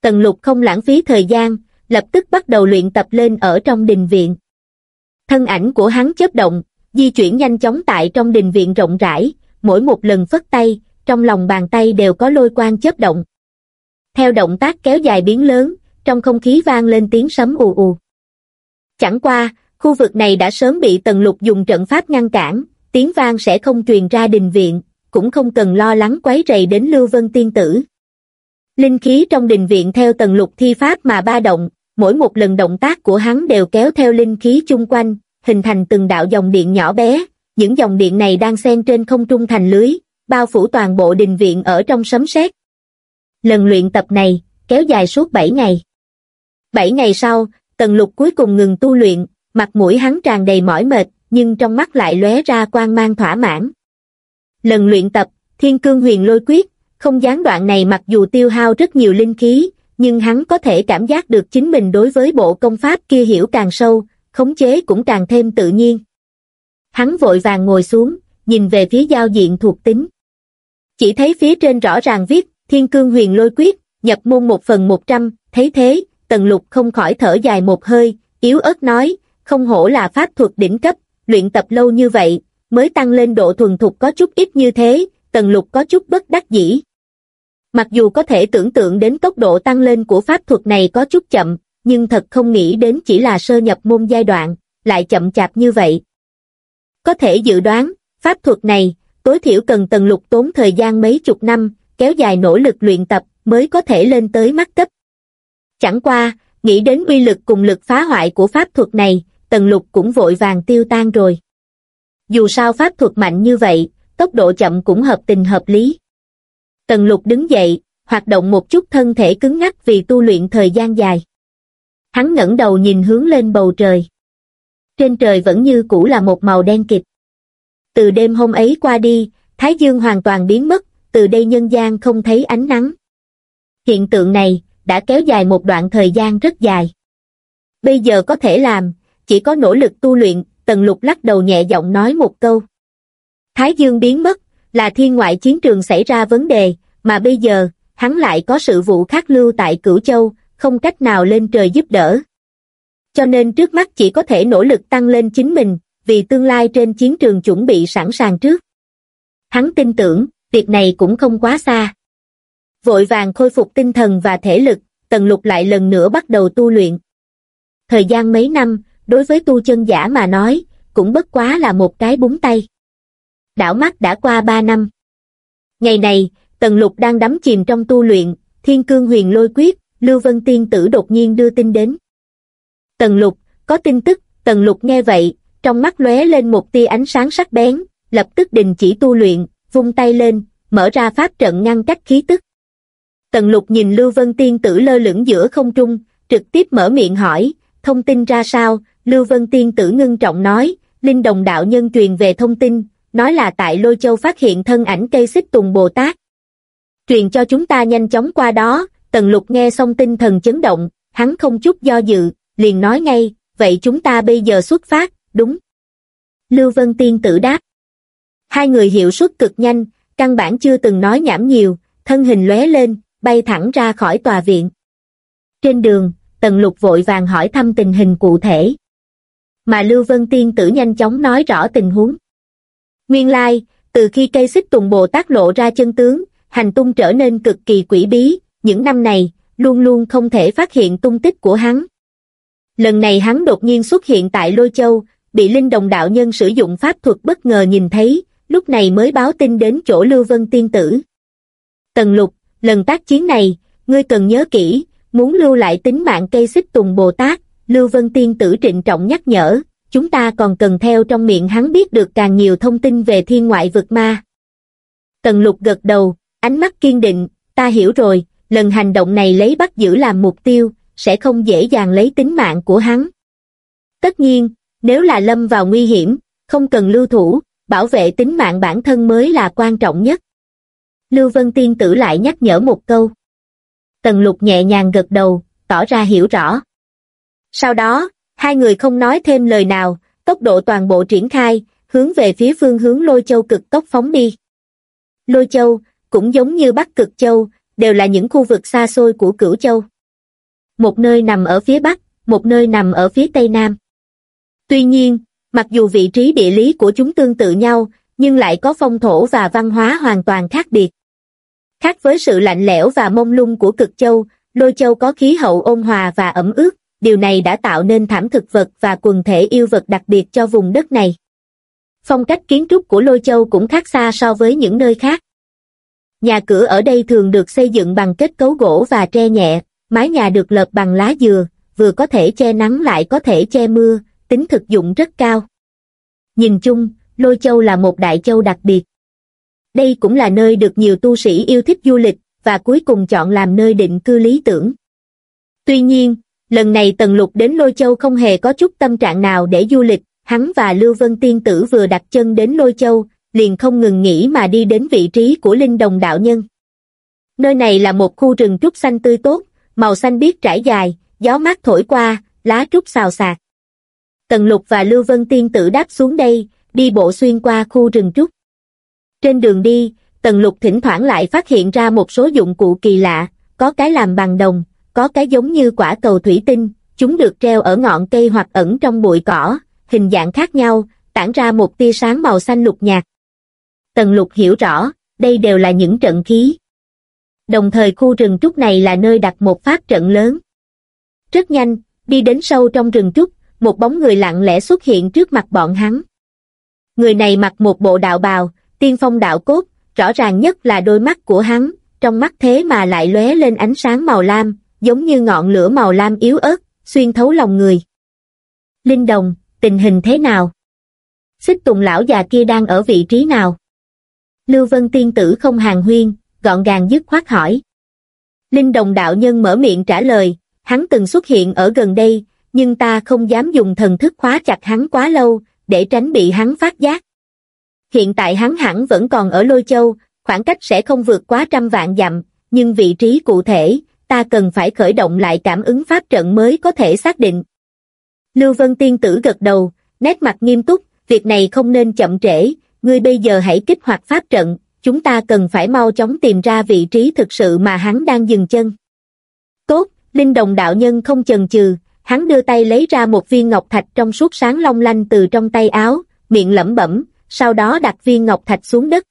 Tần lục không lãng phí thời gian, lập tức bắt đầu luyện tập lên ở trong đình viện. Thân ảnh của hắn chớp động, di chuyển nhanh chóng tại trong đình viện rộng rãi, mỗi một lần phất tay, trong lòng bàn tay đều có lôi quang chớp động. Theo động tác kéo dài biến lớn, trong không khí vang lên tiếng sấm ù ù. Chẳng qua, khu vực này đã sớm bị tần lục dùng trận pháp ngăn cản, tiếng vang sẽ không truyền ra đình viện, cũng không cần lo lắng quấy rầy đến Lưu Vân Tiên Tử. Linh khí trong đình viện theo tần lục thi pháp mà ba động, mỗi một lần động tác của hắn đều kéo theo linh khí chung quanh, hình thành từng đạo dòng điện nhỏ bé, những dòng điện này đang xen trên không trung thành lưới, bao phủ toàn bộ đình viện ở trong sấm sét. Lần luyện tập này, kéo dài suốt 7 ngày. 7 ngày sau, tần lục cuối cùng ngừng tu luyện, mặt mũi hắn tràn đầy mỏi mệt, nhưng trong mắt lại lóe ra quang mang thỏa mãn. Lần luyện tập, Thiên Cương Huyền Lôi Quyết, không gián đoạn này mặc dù tiêu hao rất nhiều linh khí, nhưng hắn có thể cảm giác được chính mình đối với bộ công pháp kia hiểu càng sâu, khống chế cũng càng thêm tự nhiên. Hắn vội vàng ngồi xuống, nhìn về phía giao diện thuộc tính. Chỉ thấy phía trên rõ ràng viết, Thiên Cương Huyền Lôi Quyết, nhập môn một phần một trăm, thấy thế, Tần Lục không khỏi thở dài một hơi, yếu ớt nói, không hổ là pháp thuật đỉnh cấp, luyện tập lâu như vậy, mới tăng lên độ thuần thục có chút ít như thế, tần lục có chút bất đắc dĩ. Mặc dù có thể tưởng tượng đến tốc độ tăng lên của pháp thuật này có chút chậm, nhưng thật không nghĩ đến chỉ là sơ nhập môn giai đoạn, lại chậm chạp như vậy. Có thể dự đoán, pháp thuật này, tối thiểu cần tần lục tốn thời gian mấy chục năm, kéo dài nỗ lực luyện tập, mới có thể lên tới mắt cấp. Chẳng qua, nghĩ đến uy lực cùng lực phá hoại của pháp thuật này, tần lục cũng vội vàng tiêu tan rồi. Dù sao pháp thuật mạnh như vậy, tốc độ chậm cũng hợp tình hợp lý. Tần lục đứng dậy, hoạt động một chút thân thể cứng ngắc vì tu luyện thời gian dài. Hắn ngẩng đầu nhìn hướng lên bầu trời. Trên trời vẫn như cũ là một màu đen kịt. Từ đêm hôm ấy qua đi, Thái Dương hoàn toàn biến mất, từ đây nhân gian không thấy ánh nắng. Hiện tượng này, đã kéo dài một đoạn thời gian rất dài. Bây giờ có thể làm, chỉ có nỗ lực tu luyện, Tần Lục lắc đầu nhẹ giọng nói một câu. Thái Dương biến mất, là thiên ngoại chiến trường xảy ra vấn đề, mà bây giờ, hắn lại có sự vụ khác lưu tại Cửu Châu, không cách nào lên trời giúp đỡ. Cho nên trước mắt chỉ có thể nỗ lực tăng lên chính mình, vì tương lai trên chiến trường chuẩn bị sẵn sàng trước. Hắn tin tưởng, việc này cũng không quá xa. Vội vàng khôi phục tinh thần và thể lực, Tần Lục lại lần nữa bắt đầu tu luyện. Thời gian mấy năm, đối với tu chân giả mà nói, cũng bất quá là một cái búng tay. Đảo mắt đã qua ba năm. Ngày này, Tần Lục đang đắm chìm trong tu luyện, Thiên Cương Huyền Lôi Quyết, Lưu Vân Tiên Tử đột nhiên đưa tin đến. Tần Lục, có tin tức, Tần Lục nghe vậy, trong mắt lóe lên một tia ánh sáng sắc bén, lập tức đình chỉ tu luyện, vung tay lên, mở ra pháp trận ngăn cách khí tức. Tần Lục nhìn Lưu Vân Tiên Tử lơ lửng giữa không trung, trực tiếp mở miệng hỏi, thông tin ra sao, Lưu Vân Tiên Tử ngưng trọng nói, Linh Đồng Đạo Nhân truyền về thông tin, nói là tại Lôi Châu phát hiện thân ảnh cây xích tùng Bồ Tát. Truyền cho chúng ta nhanh chóng qua đó, Tần Lục nghe xong tinh thần chấn động, hắn không chút do dự, liền nói ngay, vậy chúng ta bây giờ xuất phát, đúng. Lưu Vân Tiên Tử đáp. Hai người hiệu suất cực nhanh, căn bản chưa từng nói nhảm nhiều, thân hình lóe lên, bay thẳng ra khỏi tòa viện. Trên đường, Tần Lục vội vàng hỏi thăm tình hình cụ thể mà Lưu Vân Tiên Tử nhanh chóng nói rõ tình huống. Nguyên lai, Từ khi cây xích tùng Bồ Tát lộ ra chân tướng, hành tung trở nên cực kỳ quỷ bí, những năm này, luôn luôn không thể phát hiện tung tích của hắn. Lần này hắn đột nhiên xuất hiện tại Lôi Châu, bị Linh Đồng Đạo Nhân sử dụng pháp thuật bất ngờ nhìn thấy, lúc này mới báo tin đến chỗ Lưu Vân Tiên Tử. Tần Lục, lần tác chiến này, ngươi cần nhớ kỹ, muốn lưu lại tính mạng cây xích tùng Bồ Tát, Lưu Vân Tiên Tử trịnh trọng nhắc nhở, chúng ta còn cần theo trong miệng hắn biết được càng nhiều thông tin về thiên ngoại vực ma. Tần Lục gật đầu, ánh mắt kiên định, ta hiểu rồi, lần hành động này lấy bắt giữ làm mục tiêu, sẽ không dễ dàng lấy tính mạng của hắn. Tất nhiên, nếu là lâm vào nguy hiểm, không cần lưu thủ, bảo vệ tính mạng bản thân mới là quan trọng nhất. Lưu Vân Tiên Tử lại nhắc nhở một câu. Tần lục nhẹ nhàng gật đầu, tỏ ra hiểu rõ. Sau đó, hai người không nói thêm lời nào, tốc độ toàn bộ triển khai, hướng về phía phương hướng Lôi Châu cực tốc phóng đi. Lôi Châu, cũng giống như Bắc Cực Châu, đều là những khu vực xa xôi của Cửu Châu. Một nơi nằm ở phía Bắc, một nơi nằm ở phía Tây Nam. Tuy nhiên, mặc dù vị trí địa lý của chúng tương tự nhau, nhưng lại có phong thổ và văn hóa hoàn toàn khác biệt. Khác với sự lạnh lẽo và mông lung của cực châu, lôi châu có khí hậu ôn hòa và ẩm ướt, điều này đã tạo nên thảm thực vật và quần thể yêu vật đặc biệt cho vùng đất này. Phong cách kiến trúc của lôi châu cũng khác xa so với những nơi khác. Nhà cửa ở đây thường được xây dựng bằng kết cấu gỗ và tre nhẹ, mái nhà được lợp bằng lá dừa, vừa có thể che nắng lại có thể che mưa, tính thực dụng rất cao. Nhìn chung, Lôi Châu là một đại châu đặc biệt. Đây cũng là nơi được nhiều tu sĩ yêu thích du lịch, và cuối cùng chọn làm nơi định cư lý tưởng. Tuy nhiên, lần này Tần Lục đến Lôi Châu không hề có chút tâm trạng nào để du lịch, hắn và Lưu Vân Tiên Tử vừa đặt chân đến Lôi Châu, liền không ngừng nghỉ mà đi đến vị trí của Linh Đồng Đạo Nhân. Nơi này là một khu rừng trúc xanh tươi tốt, màu xanh biếc trải dài, gió mát thổi qua, lá trúc xào xạc. Tần Lục và Lưu Vân Tiên Tử đáp xuống đây, đi bộ xuyên qua khu rừng trúc. Trên đường đi, Tần Lục thỉnh thoảng lại phát hiện ra một số dụng cụ kỳ lạ, có cái làm bằng đồng, có cái giống như quả cầu thủy tinh, chúng được treo ở ngọn cây hoặc ẩn trong bụi cỏ, hình dạng khác nhau, tản ra một tia sáng màu xanh lục nhạt. Tần Lục hiểu rõ, đây đều là những trận khí. Đồng thời khu rừng trúc này là nơi đặt một phát trận lớn. Rất nhanh, đi đến sâu trong rừng trúc, một bóng người lặng lẽ xuất hiện trước mặt bọn hắn. Người này mặc một bộ đạo bào, tiên phong đạo cốt, rõ ràng nhất là đôi mắt của hắn, trong mắt thế mà lại lóe lên ánh sáng màu lam, giống như ngọn lửa màu lam yếu ớt, xuyên thấu lòng người. Linh Đồng, tình hình thế nào? Xích Tùng lão già kia đang ở vị trí nào? Lưu Vân tiên tử không hàng huyên, gọn gàng dứt khoát hỏi. Linh Đồng đạo nhân mở miệng trả lời, hắn từng xuất hiện ở gần đây, nhưng ta không dám dùng thần thức khóa chặt hắn quá lâu, để tránh bị hắn phát giác. Hiện tại hắn hẳn vẫn còn ở Lôi Châu, khoảng cách sẽ không vượt quá trăm vạn dặm, nhưng vị trí cụ thể, ta cần phải khởi động lại cảm ứng pháp trận mới có thể xác định. Lưu Vân Tiên Tử gật đầu, nét mặt nghiêm túc, việc này không nên chậm trễ, ngươi bây giờ hãy kích hoạt pháp trận, chúng ta cần phải mau chóng tìm ra vị trí thực sự mà hắn đang dừng chân. Tốt, Linh Đồng Đạo Nhân không chần chừ, hắn đưa tay lấy ra một viên ngọc thạch trong suốt sáng long lanh từ trong tay áo, miệng lẩm bẩm, sau đó đặt viên ngọc thạch xuống đất.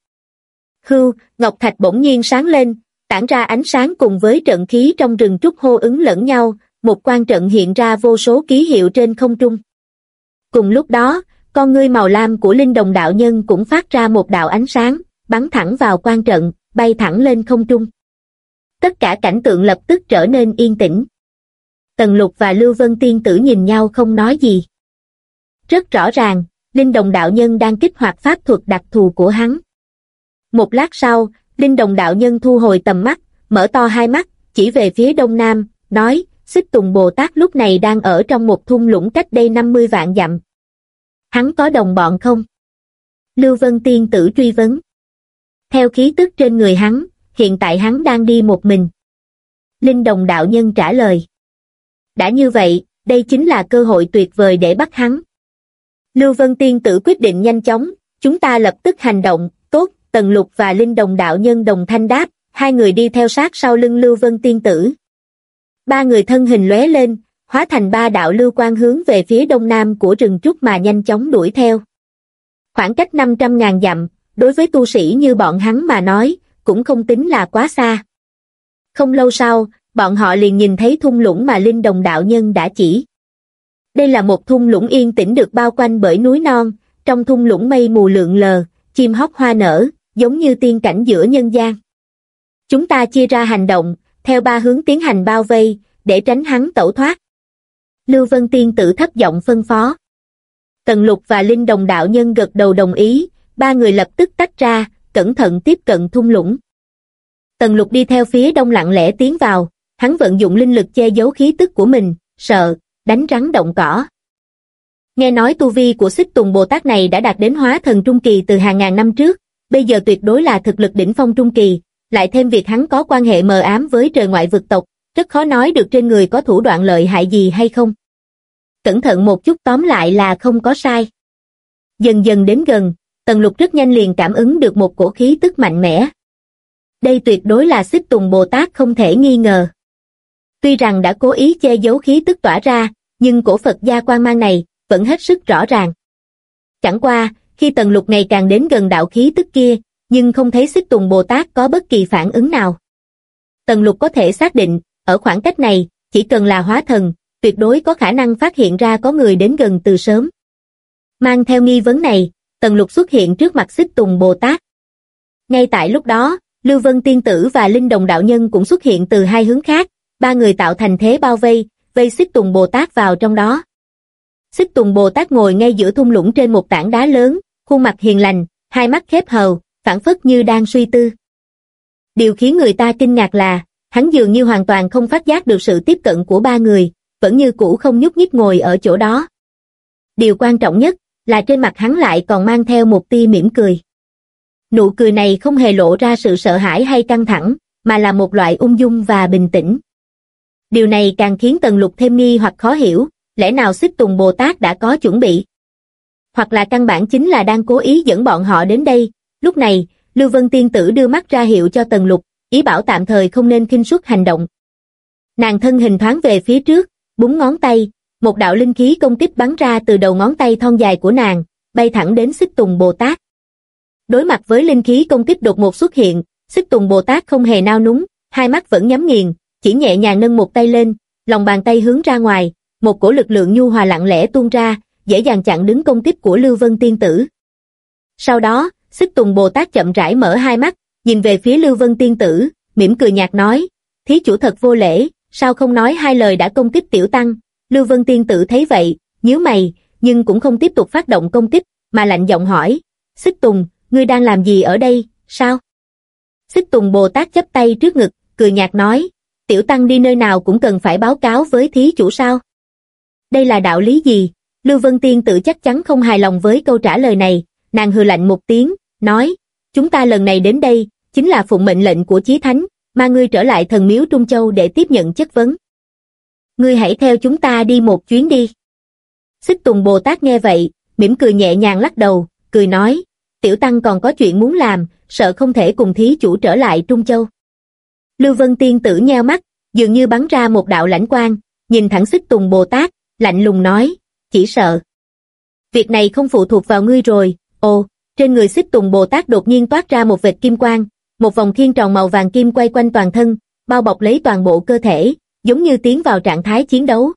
Hưu, ngọc thạch bỗng nhiên sáng lên, tản ra ánh sáng cùng với trận khí trong rừng trúc hô ứng lẫn nhau, một quan trận hiện ra vô số ký hiệu trên không trung. Cùng lúc đó, con ngươi màu lam của linh đồng đạo nhân cũng phát ra một đạo ánh sáng, bắn thẳng vào quan trận, bay thẳng lên không trung. Tất cả cảnh tượng lập tức trở nên yên tĩnh. Tần Lục và Lưu Vân Tiên Tử nhìn nhau không nói gì. Rất rõ ràng, Linh Đồng Đạo Nhân đang kích hoạt pháp thuật đặc thù của hắn. Một lát sau, Linh Đồng Đạo Nhân thu hồi tầm mắt, mở to hai mắt, chỉ về phía đông nam, nói, Xích Tùng Bồ Tát lúc này đang ở trong một thung lũng cách đây 50 vạn dặm. Hắn có đồng bọn không? Lưu Vân Tiên Tử truy vấn. Theo khí tức trên người hắn, hiện tại hắn đang đi một mình. Linh Đồng Đạo Nhân trả lời. Đã như vậy, đây chính là cơ hội tuyệt vời để bắt hắn. Lưu Vân Tiên Tử quyết định nhanh chóng, chúng ta lập tức hành động, Tần Lục và Linh Đồng Đạo Nhân đồng thanh đáp, hai người đi theo sát sau lưng Lưu Vân Tiên Tử. Ba người thân hình lóe lên, hóa thành ba đạo lưu quan hướng về phía đông nam của rừng trúc mà nhanh chóng đuổi theo. Khoảng cách 500.000 dặm, đối với tu sĩ như bọn hắn mà nói, cũng không tính là quá xa. Không lâu sau, bọn họ liền nhìn thấy thung lũng mà Linh Đồng Đạo Nhân đã chỉ. Đây là một thung lũng yên tĩnh được bao quanh bởi núi non, trong thung lũng mây mù lượn lờ, chim hót hoa nở, giống như tiên cảnh giữa nhân gian. Chúng ta chia ra hành động, theo ba hướng tiến hành bao vây, để tránh hắn tẩu thoát. Lưu Vân Tiên tử thất vọng phân phó. Tần Lục và Linh Đồng đạo nhân gật đầu đồng ý, ba người lập tức tách ra, cẩn thận tiếp cận thung lũng. Tần Lục đi theo phía đông lặng lẽ tiến vào, hắn vận dụng linh lực che giấu khí tức của mình, sợ, đánh rắn động cỏ. Nghe nói tu vi của xích tùng Bồ Tát này đã đạt đến hóa thần trung kỳ từ hàng ngàn năm trước, bây giờ tuyệt đối là thực lực đỉnh phong trung kỳ, lại thêm việc hắn có quan hệ mờ ám với trời ngoại vực tộc, rất khó nói được trên người có thủ đoạn lợi hại gì hay không. Cẩn thận một chút tóm lại là không có sai. Dần dần đến gần, Tần Lục rất nhanh liền cảm ứng được một cổ khí tức mạnh mẽ. Đây tuyệt đối là xích tùng Bồ Tát không thể nghi ngờ. Tuy rằng đã cố ý che giấu khí tức tỏa ra, nhưng cổ Phật gia quan mang này vẫn hết sức rõ ràng. Chẳng qua, khi Tần Lục ngày càng đến gần đạo khí tức kia, nhưng không thấy xích tùng Bồ Tát có bất kỳ phản ứng nào. Tần Lục có thể xác định, ở khoảng cách này, chỉ cần là hóa thần, tuyệt đối có khả năng phát hiện ra có người đến gần từ sớm. Mang theo nghi vấn này, Tần Lục xuất hiện trước mặt xích tùng Bồ Tát. Ngay tại lúc đó, Lưu Vân Tiên Tử và Linh Đồng Đạo Nhân cũng xuất hiện từ hai hướng khác, ba người tạo thành thế bao vây, vây xích tùng Bồ Tát vào trong đó. Xích tùng Bồ Tát ngồi ngay giữa thung lũng trên một tảng đá lớn, khuôn mặt hiền lành, hai mắt khép hờ, phản phất như đang suy tư. Điều khiến người ta kinh ngạc là, hắn dường như hoàn toàn không phát giác được sự tiếp cận của ba người, vẫn như cũ không nhúc nhích ngồi ở chỗ đó. Điều quan trọng nhất là trên mặt hắn lại còn mang theo một tia mỉm cười. Nụ cười này không hề lộ ra sự sợ hãi hay căng thẳng, mà là một loại ung dung và bình tĩnh. Điều này càng khiến Tần Lục thêm nghi hoặc khó hiểu, lẽ nào xích tùng Bồ Tát đã có chuẩn bị? Hoặc là căn bản chính là đang cố ý dẫn bọn họ đến đây, lúc này, Lưu Vân Tiên Tử đưa mắt ra hiệu cho Tần Lục, ý bảo tạm thời không nên kinh suất hành động. Nàng thân hình thoáng về phía trước, búng ngón tay, một đạo linh khí công kích bắn ra từ đầu ngón tay thon dài của nàng, bay thẳng đến xích tùng Bồ Tát. Đối mặt với linh khí công kích đột ngột xuất hiện, xích tùng Bồ Tát không hề nao núng, hai mắt vẫn nhắm nghiền, chỉ nhẹ nhàng nâng một tay lên, lòng bàn tay hướng ra ngoài, một cổ lực lượng nhu hòa lặng lẽ tuôn ra, dễ dàng chặn đứng công kích của Lưu Vân Tiên Tử. Sau đó, xích tùng Bồ Tát chậm rãi mở hai mắt, nhìn về phía Lưu Vân Tiên Tử, mỉm cười nhạt nói, thí chủ thật vô lễ, sao không nói hai lời đã công kích tiểu tăng, Lưu Vân Tiên Tử thấy vậy, nhíu mày, nhưng cũng không tiếp tục phát động công kích, mà lạnh giọng hỏi, xích tùng, ngươi đang làm gì ở đây, sao? Xích tùng Bồ Tát chấp tay trước ngực, cười nhạt nói, tiểu tăng đi nơi nào cũng cần phải báo cáo với thí chủ sao? Đây là đạo lý gì? Lưu Vân Tiên tự chắc chắn không hài lòng với câu trả lời này, nàng hừ lạnh một tiếng, nói, chúng ta lần này đến đây, chính là phụng mệnh lệnh của Chí Thánh, mà ngươi trở lại thần miếu Trung Châu để tiếp nhận chất vấn. Ngươi hãy theo chúng ta đi một chuyến đi. Xích Tùng Bồ Tát nghe vậy, mỉm cười nhẹ nhàng lắc đầu, cười nói, tiểu tăng còn có chuyện muốn làm, sợ không thể cùng thí chủ trở lại Trung Châu. Lưu Vân Tiên tử nheo mắt, dường như bắn ra một đạo lãnh quang, nhìn thẳng xích Tùng Bồ Tát, lạnh lùng nói, chỉ sợ. Việc này không phụ thuộc vào ngươi rồi, ồ, trên người xích Tùng Bồ Tát đột nhiên toát ra một vệt kim quang, một vòng thiên tròn màu vàng kim quay quanh toàn thân, bao bọc lấy toàn bộ cơ thể, giống như tiến vào trạng thái chiến đấu.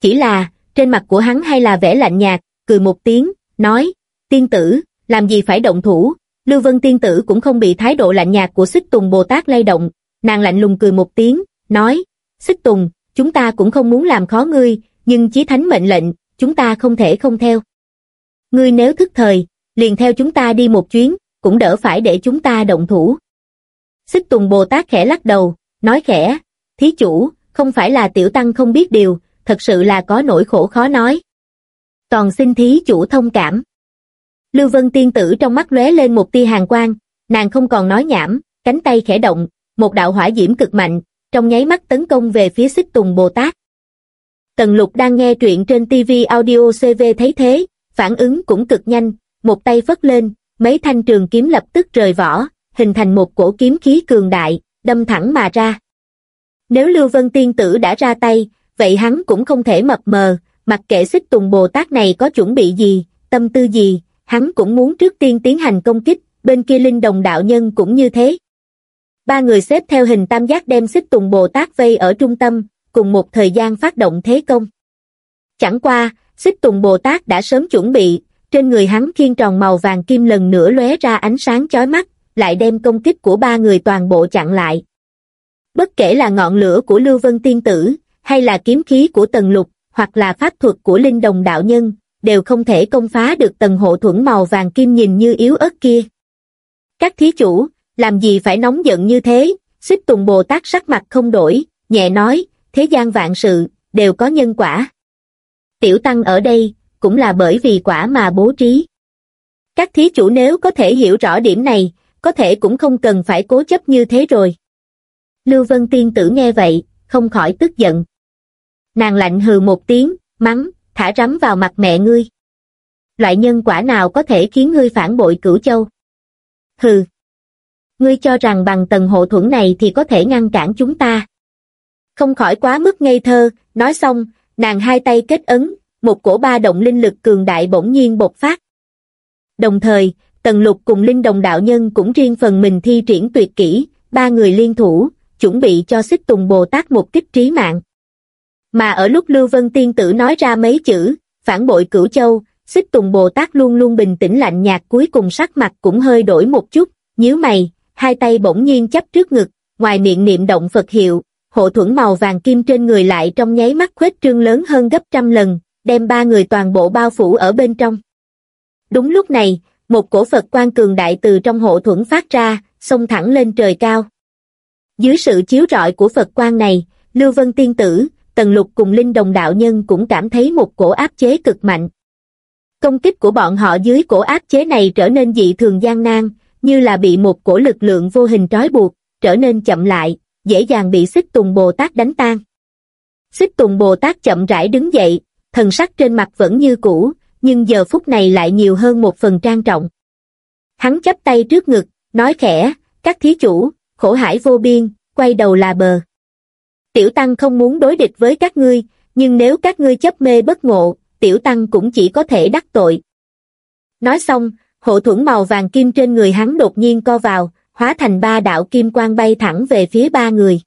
Chỉ là, trên mặt của hắn hay là vẻ lạnh nhạt, cười một tiếng, nói, tiên tử, làm gì phải động thủ, Lưu Vân tiên tử cũng không bị thái độ lạnh nhạt của xích Tùng Bồ Tát lay động, nàng lạnh lùng cười một tiếng, nói, xích Tùng, chúng ta cũng không muốn làm khó ngươi, nhưng chí thánh mệnh lệnh, chúng ta không thể không theo. Ngươi nếu thức thời, liền theo chúng ta đi một chuyến, cũng đỡ phải để chúng ta động thủ. Xích Tùng Bồ Tát khẽ lắc đầu, nói khẽ, thí chủ, không phải là tiểu tăng không biết điều, thật sự là có nỗi khổ khó nói. Toàn xin thí chủ thông cảm. Lưu Vân tiên tử trong mắt lóe lên một tia hàng quang, nàng không còn nói nhảm, cánh tay khẽ động, một đạo hỏa diễm cực mạnh, trong nháy mắt tấn công về phía xích tùng Bồ Tát. Tần lục đang nghe truyện trên TV audio CV thấy thế, phản ứng cũng cực nhanh, một tay phất lên, mấy thanh trường kiếm lập tức rời vỏ, hình thành một cổ kiếm khí cường đại, đâm thẳng mà ra. Nếu Lưu Vân Tiên Tử đã ra tay, vậy hắn cũng không thể mập mờ, mặc kệ xích tùng Bồ Tát này có chuẩn bị gì, tâm tư gì, hắn cũng muốn trước tiên tiến hành công kích, bên kia linh đồng đạo nhân cũng như thế. Ba người xếp theo hình tam giác đem xích tùng Bồ Tát vây ở trung tâm, cùng một thời gian phát động thế công. Chẳng qua, xích tùng Bồ Tát đã sớm chuẩn bị, trên người hắn khiên tròn màu vàng kim lần nữa lóe ra ánh sáng chói mắt, lại đem công kích của ba người toàn bộ chặn lại. Bất kể là ngọn lửa của Lưu Vân Tiên Tử, hay là kiếm khí của Tần Lục, hoặc là pháp thuật của Linh Đồng Đạo Nhân, đều không thể công phá được tầng hộ thuẫn màu vàng kim nhìn như yếu ớt kia. Các thí chủ, làm gì phải nóng giận như thế, xích tùng Bồ Tát sắc mặt không đổi, nhẹ nói, thế gian vạn sự, đều có nhân quả. Tiểu Tăng ở đây, cũng là bởi vì quả mà bố trí. Các thí chủ nếu có thể hiểu rõ điểm này, có thể cũng không cần phải cố chấp như thế rồi. Lưu Vân Tiên Tử nghe vậy, không khỏi tức giận. Nàng lạnh hừ một tiếng, mắng, thả rắm vào mặt mẹ ngươi. Loại nhân quả nào có thể khiến ngươi phản bội cửu châu? Hừ. Ngươi cho rằng bằng tầng hộ thuẫn này thì có thể ngăn cản chúng ta. Không khỏi quá mức ngây thơ, nói xong, nàng hai tay kết ấn, một cổ ba động linh lực cường đại bỗng nhiên bộc phát. Đồng thời, Tần Lục cùng Linh Đồng Đạo Nhân cũng riêng phần mình thi triển tuyệt kỹ, ba người liên thủ, chuẩn bị cho xích tùng Bồ Tát một kích trí mạng. Mà ở lúc Lưu Vân Tiên Tử nói ra mấy chữ, phản bội cửu châu, xích tùng Bồ Tát luôn luôn bình tĩnh lạnh nhạt cuối cùng sắc mặt cũng hơi đổi một chút, nhíu mày, hai tay bỗng nhiên chấp trước ngực, ngoài miệng niệm động Phật hiệu, hộ thuẫn màu vàng kim trên người lại trong nháy mắt khuếch trương lớn hơn gấp trăm lần, đem ba người toàn bộ bao phủ ở bên trong. Đúng lúc này, một cổ Phật quan cường đại từ trong hộ thuẫn phát ra, xông thẳng lên trời cao. Dưới sự chiếu rọi của Phật quan này, Lưu Vân Tiên Tử, Tần Lục cùng Linh Đồng Đạo Nhân cũng cảm thấy một cổ áp chế cực mạnh. Công kích của bọn họ dưới cổ áp chế này trở nên dị thường gian nan, như là bị một cổ lực lượng vô hình trói buộc, trở nên chậm lại, dễ dàng bị xích tùng Bồ Tát đánh tan. Xích tùng Bồ Tát chậm rãi đứng dậy, thần sắc trên mặt vẫn như cũ, nhưng giờ phút này lại nhiều hơn một phần trang trọng. Hắn chắp tay trước ngực, nói khẽ, các thí chủ, khổ hải vô biên, quay đầu là bờ. Tiểu Tăng không muốn đối địch với các ngươi, nhưng nếu các ngươi chấp mê bất ngộ, Tiểu Tăng cũng chỉ có thể đắc tội. Nói xong, hộ thuẫn màu vàng kim trên người hắn đột nhiên co vào, hóa thành ba đạo kim quang bay thẳng về phía ba người.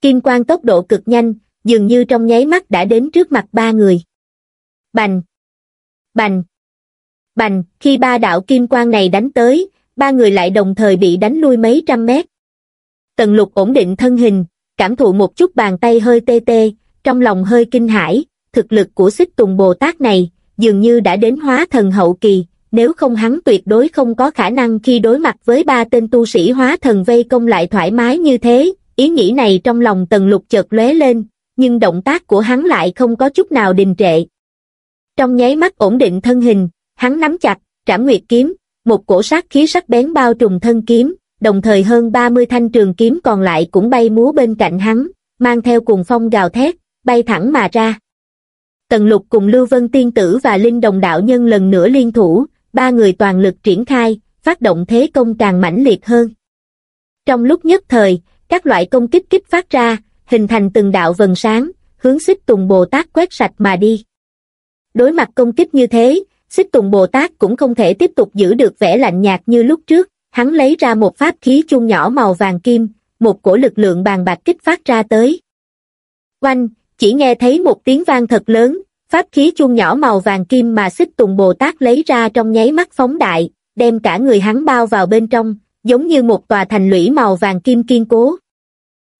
Kim quang tốc độ cực nhanh, dường như trong nháy mắt đã đến trước mặt ba người. Bành! Bành! Bành! Khi ba đạo kim quang này đánh tới, ba người lại đồng thời bị đánh lui mấy trăm mét. Tần lục ổn định thân hình, cảm thụ một chút bàn tay hơi tê tê, trong lòng hơi kinh hãi, thực lực của xích tùng Bồ Tát này, dường như đã đến hóa thần hậu kỳ, nếu không hắn tuyệt đối không có khả năng khi đối mặt với ba tên tu sĩ hóa thần vây công lại thoải mái như thế, ý nghĩ này trong lòng tần lục chợt lóe lên, nhưng động tác của hắn lại không có chút nào đình trệ. Trong nháy mắt ổn định thân hình, hắn nắm chặt, trảm nguyệt kiếm, một cổ sát khí sắc bén bao trùm thân kiếm, đồng thời hơn 30 thanh trường kiếm còn lại cũng bay múa bên cạnh hắn, mang theo cùng phong gào thét, bay thẳng mà ra. Tần lục cùng Lưu Vân Tiên Tử và Linh Đồng Đạo Nhân lần nữa liên thủ, ba người toàn lực triển khai, phát động thế công càng mãnh liệt hơn. Trong lúc nhất thời, các loại công kích kích phát ra, hình thành từng đạo vần sáng, hướng xích tùng Bồ Tát quét sạch mà đi. Đối mặt công kích như thế, xích tùng Bồ Tát cũng không thể tiếp tục giữ được vẻ lạnh nhạt như lúc trước, hắn lấy ra một pháp khí chung nhỏ màu vàng kim, một cổ lực lượng bàn bạc kích phát ra tới. Oanh, chỉ nghe thấy một tiếng vang thật lớn, pháp khí chuông nhỏ màu vàng kim mà xích tùng Bồ Tát lấy ra trong nháy mắt phóng đại, đem cả người hắn bao vào bên trong, giống như một tòa thành lũy màu vàng kim kiên cố.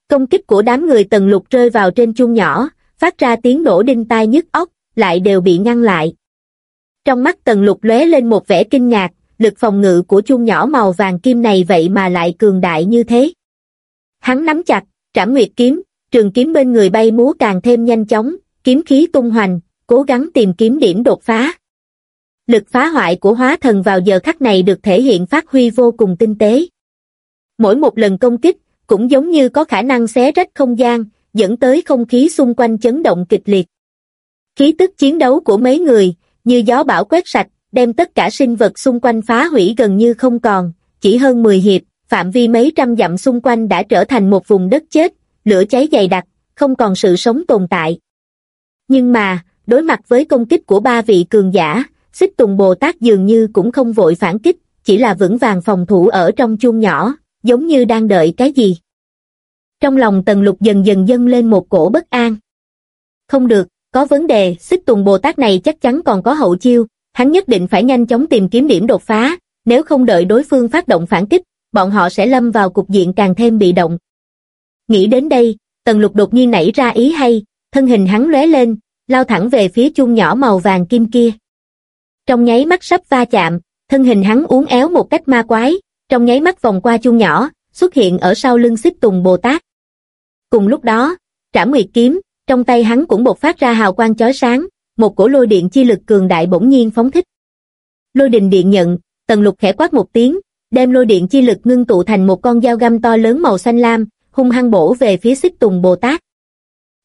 Công kích của đám người tần lục rơi vào trên chuông nhỏ, phát ra tiếng nổ đinh tai nhức óc, lại đều bị ngăn lại. Trong mắt tần lục lóe lên một vẻ kinh ngạc, lực phòng ngự của chuông nhỏ màu vàng kim này vậy mà lại cường đại như thế. Hắn nắm chặt, trảm nguyệt kiếm, trường kiếm bên người bay múa càng thêm nhanh chóng, kiếm khí tung hoành, cố gắng tìm kiếm điểm đột phá. Lực phá hoại của hóa thần vào giờ khắc này được thể hiện phát huy vô cùng tinh tế. Mỗi một lần công kích, cũng giống như có khả năng xé rách không gian, dẫn tới không khí xung quanh chấn động kịch liệt. Khí tức chiến đấu của mấy người, như gió bão quét sạch, đem tất cả sinh vật xung quanh phá hủy gần như không còn, chỉ hơn 10 hiệp, phạm vi mấy trăm dặm xung quanh đã trở thành một vùng đất chết, lửa cháy dày đặc, không còn sự sống tồn tại. Nhưng mà, đối mặt với công kích của ba vị cường giả, xích tùng Bồ Tát dường như cũng không vội phản kích, chỉ là vững vàng phòng thủ ở trong chuông nhỏ, giống như đang đợi cái gì. Trong lòng tần lục dần dần dâng lên một cổ bất an. Không được, có vấn đề, xích tùng Bồ Tát này chắc chắn còn có hậu chiêu, hắn nhất định phải nhanh chóng tìm kiếm điểm đột phá, nếu không đợi đối phương phát động phản kích, bọn họ sẽ lâm vào cục diện càng thêm bị động. Nghĩ đến đây, tần lục đột nhiên nảy ra ý hay, thân hình hắn lóe lên, lao thẳng về phía chung nhỏ màu vàng kim kia. Trong nháy mắt sắp va chạm, thân hình hắn uốn éo một cách ma quái, trong nháy mắt vòng qua chung nhỏ, xuất hiện ở sau lưng xích tùng Bồ Tát. Cùng lúc đó, trảm nguyệt kiếm, trong tay hắn cũng bộc phát ra hào quang chói sáng, một cổ lôi điện chi lực cường đại bỗng nhiên phóng thích. Lôi đình điện nhận, tần lục khẽ quát một tiếng, đem lôi điện chi lực ngưng tụ thành một con dao găm to lớn màu xanh lam, hung hăng bổ về phía xích tùng Bồ Tát.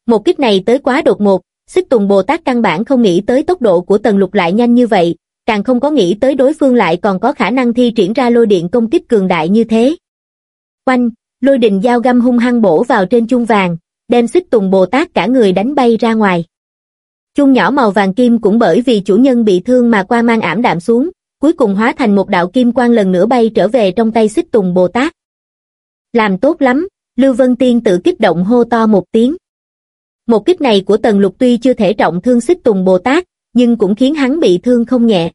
Một kích này tới quá đột ngột, xích tùng Bồ Tát căn bản không nghĩ tới tốc độ của tần lục lại nhanh như vậy, càng không có nghĩ tới đối phương lại còn có khả năng thi triển ra lôi điện công kích cường đại như thế. Quanh, lôi đình dao găm hung hăng bổ vào trên chung vàng, đem xích tùng Bồ Tát cả người đánh bay ra ngoài. Chung nhỏ màu vàng kim cũng bởi vì chủ nhân bị thương mà qua mang ảm đạm xuống, cuối cùng hóa thành một đạo kim quang lần nữa bay trở về trong tay xích tùng Bồ Tát. Làm tốt lắm, Lưu Vân Tiên tự kích động hô to một tiếng. Một kích này của Tần Lục tuy chưa thể trọng thương xích tùng Bồ Tát, nhưng cũng khiến hắn bị thương không nhẹ.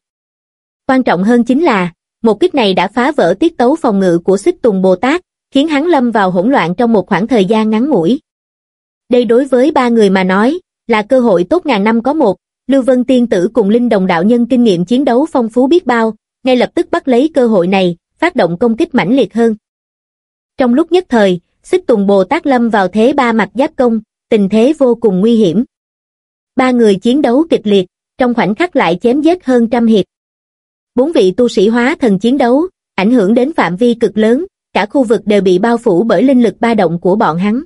Quan trọng hơn chính là, một kích này đã phá vỡ tiết tấu phòng ngự của xích tùng Bồ Tát, khiến hắn lâm vào hỗn loạn trong một khoảng thời gian ngắn ngủi. Đây đối với ba người mà nói, là cơ hội tốt ngàn năm có một, Lưu Vân Tiên Tử cùng Linh Đồng Đạo Nhân kinh nghiệm chiến đấu phong phú biết bao, ngay lập tức bắt lấy cơ hội này, phát động công kích mãnh liệt hơn. Trong lúc nhất thời, xích tùng Bồ Tát lâm vào thế ba mặt giáp công, tình thế vô cùng nguy hiểm. Ba người chiến đấu kịch liệt, trong khoảnh khắc lại chém giết hơn trăm hiệp. Bốn vị tu sĩ hóa thần chiến đấu, ảnh hưởng đến phạm vi cực lớn, cả khu vực đều bị bao phủ bởi linh lực ba động của bọn hắn.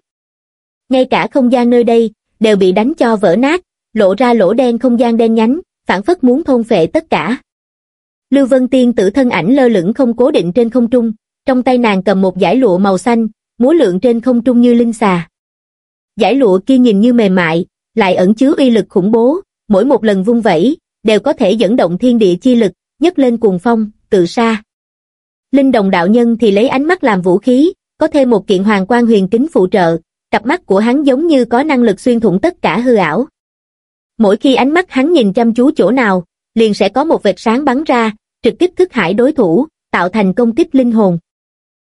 Ngay cả không gian nơi đây, đều bị đánh cho vỡ nát, lộ ra lỗ đen không gian đen nhánh, phản phất muốn thôn phệ tất cả. Lưu Vân Tiên tử thân ảnh lơ lửng không cố định trên không trung, trong tay nàng cầm một giải lụa màu xanh, múa lượng trên không trung như linh xà. Giải lụa kia nhìn như mềm mại, lại ẩn chứa uy lực khủng bố, mỗi một lần vung vẩy, đều có thể dẫn động thiên địa chi lực, nhấc lên cuồng phong, tự xa. Linh đồng đạo nhân thì lấy ánh mắt làm vũ khí, có thêm một kiện hoàng quan huyền kính phụ trợ, cặp mắt của hắn giống như có năng lực xuyên thủng tất cả hư ảo. Mỗi khi ánh mắt hắn nhìn chăm chú chỗ nào, liền sẽ có một vệt sáng bắn ra, trực tiếp thức hải đối thủ, tạo thành công kích linh hồn.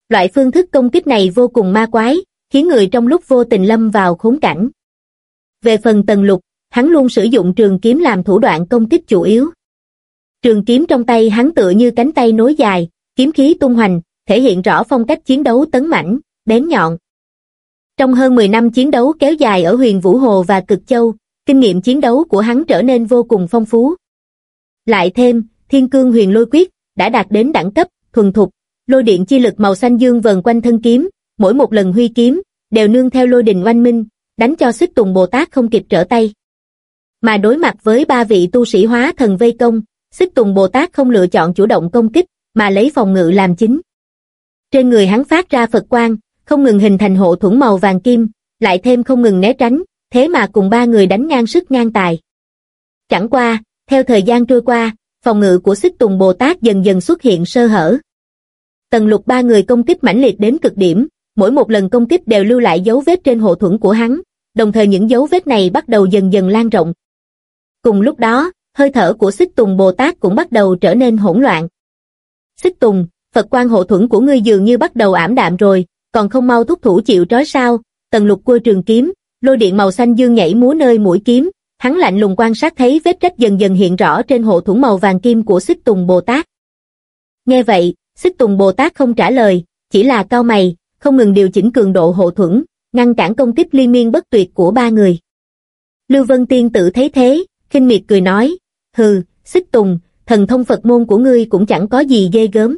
Loại phương thức công kích này vô cùng ma quái, khiến người trong lúc vô tình lâm vào khốn cảnh. Về phần tần lục, hắn luôn sử dụng trường kiếm làm thủ đoạn công kích chủ yếu. Trường kiếm trong tay hắn tựa như cánh tay nối dài, kiếm khí tung hoành, thể hiện rõ phong cách chiến đấu tấn mãnh, bén nhọn. Trong hơn 10 năm chiến đấu kéo dài ở huyền Vũ Hồ và Cực Châu, kinh nghiệm chiến đấu của hắn trở nên vô cùng phong phú. Lại thêm, Thiên Cương Huyền Lôi Quyết đã đạt đến đẳng cấp thuần thục, lôi điện chi lực màu xanh dương vần quanh thân kiếm, mỗi một lần huy kiếm đều nương theo lôi đình oanh minh, đánh cho Xích Tùng Bồ Tát không kịp trở tay. Mà đối mặt với ba vị tu sĩ hóa thần vây công, Xích Tùng Bồ Tát không lựa chọn chủ động công kích, mà lấy phòng ngự làm chính. Trên người hắn phát ra Phật quang, không ngừng hình thành hộ thuẫn màu vàng kim, lại thêm không ngừng né tránh, thế mà cùng ba người đánh ngang sức ngang tài. Chẳng qua, theo thời gian trôi qua, phòng ngự của xích tùng Bồ Tát dần dần xuất hiện sơ hở. Tần lục ba người công kích mãnh liệt đến cực điểm, mỗi một lần công kích đều lưu lại dấu vết trên hộ thuẫn của hắn, đồng thời những dấu vết này bắt đầu dần dần lan rộng. Cùng lúc đó, hơi thở của xích tùng Bồ Tát cũng bắt đầu trở nên hỗn loạn. Xích tùng, Phật quan hộ thuẫn của ngươi dường như bắt đầu ảm đạm rồi, còn không mau thúc thủ chịu trói sao, tần lục cua trường kiếm, lôi điện màu xanh dương nhảy múa nơi mũi kiếm, hắn lạnh lùng quan sát thấy vết rách dần dần hiện rõ trên hộ thuẫn màu vàng kim của xích tùng Bồ Tát. Nghe vậy, xích tùng Bồ Tát không trả lời, chỉ là cao mày, không ngừng điều chỉnh cường độ hộ thuẫn, ngăn cản công kích liên miên bất tuyệt của ba người. Lưu Vân Tiên tự thấy thế, khinh miệt cười nói, hừ, xích tùng, thần thông Phật môn của ngươi cũng chẳng có gì ghê gớm.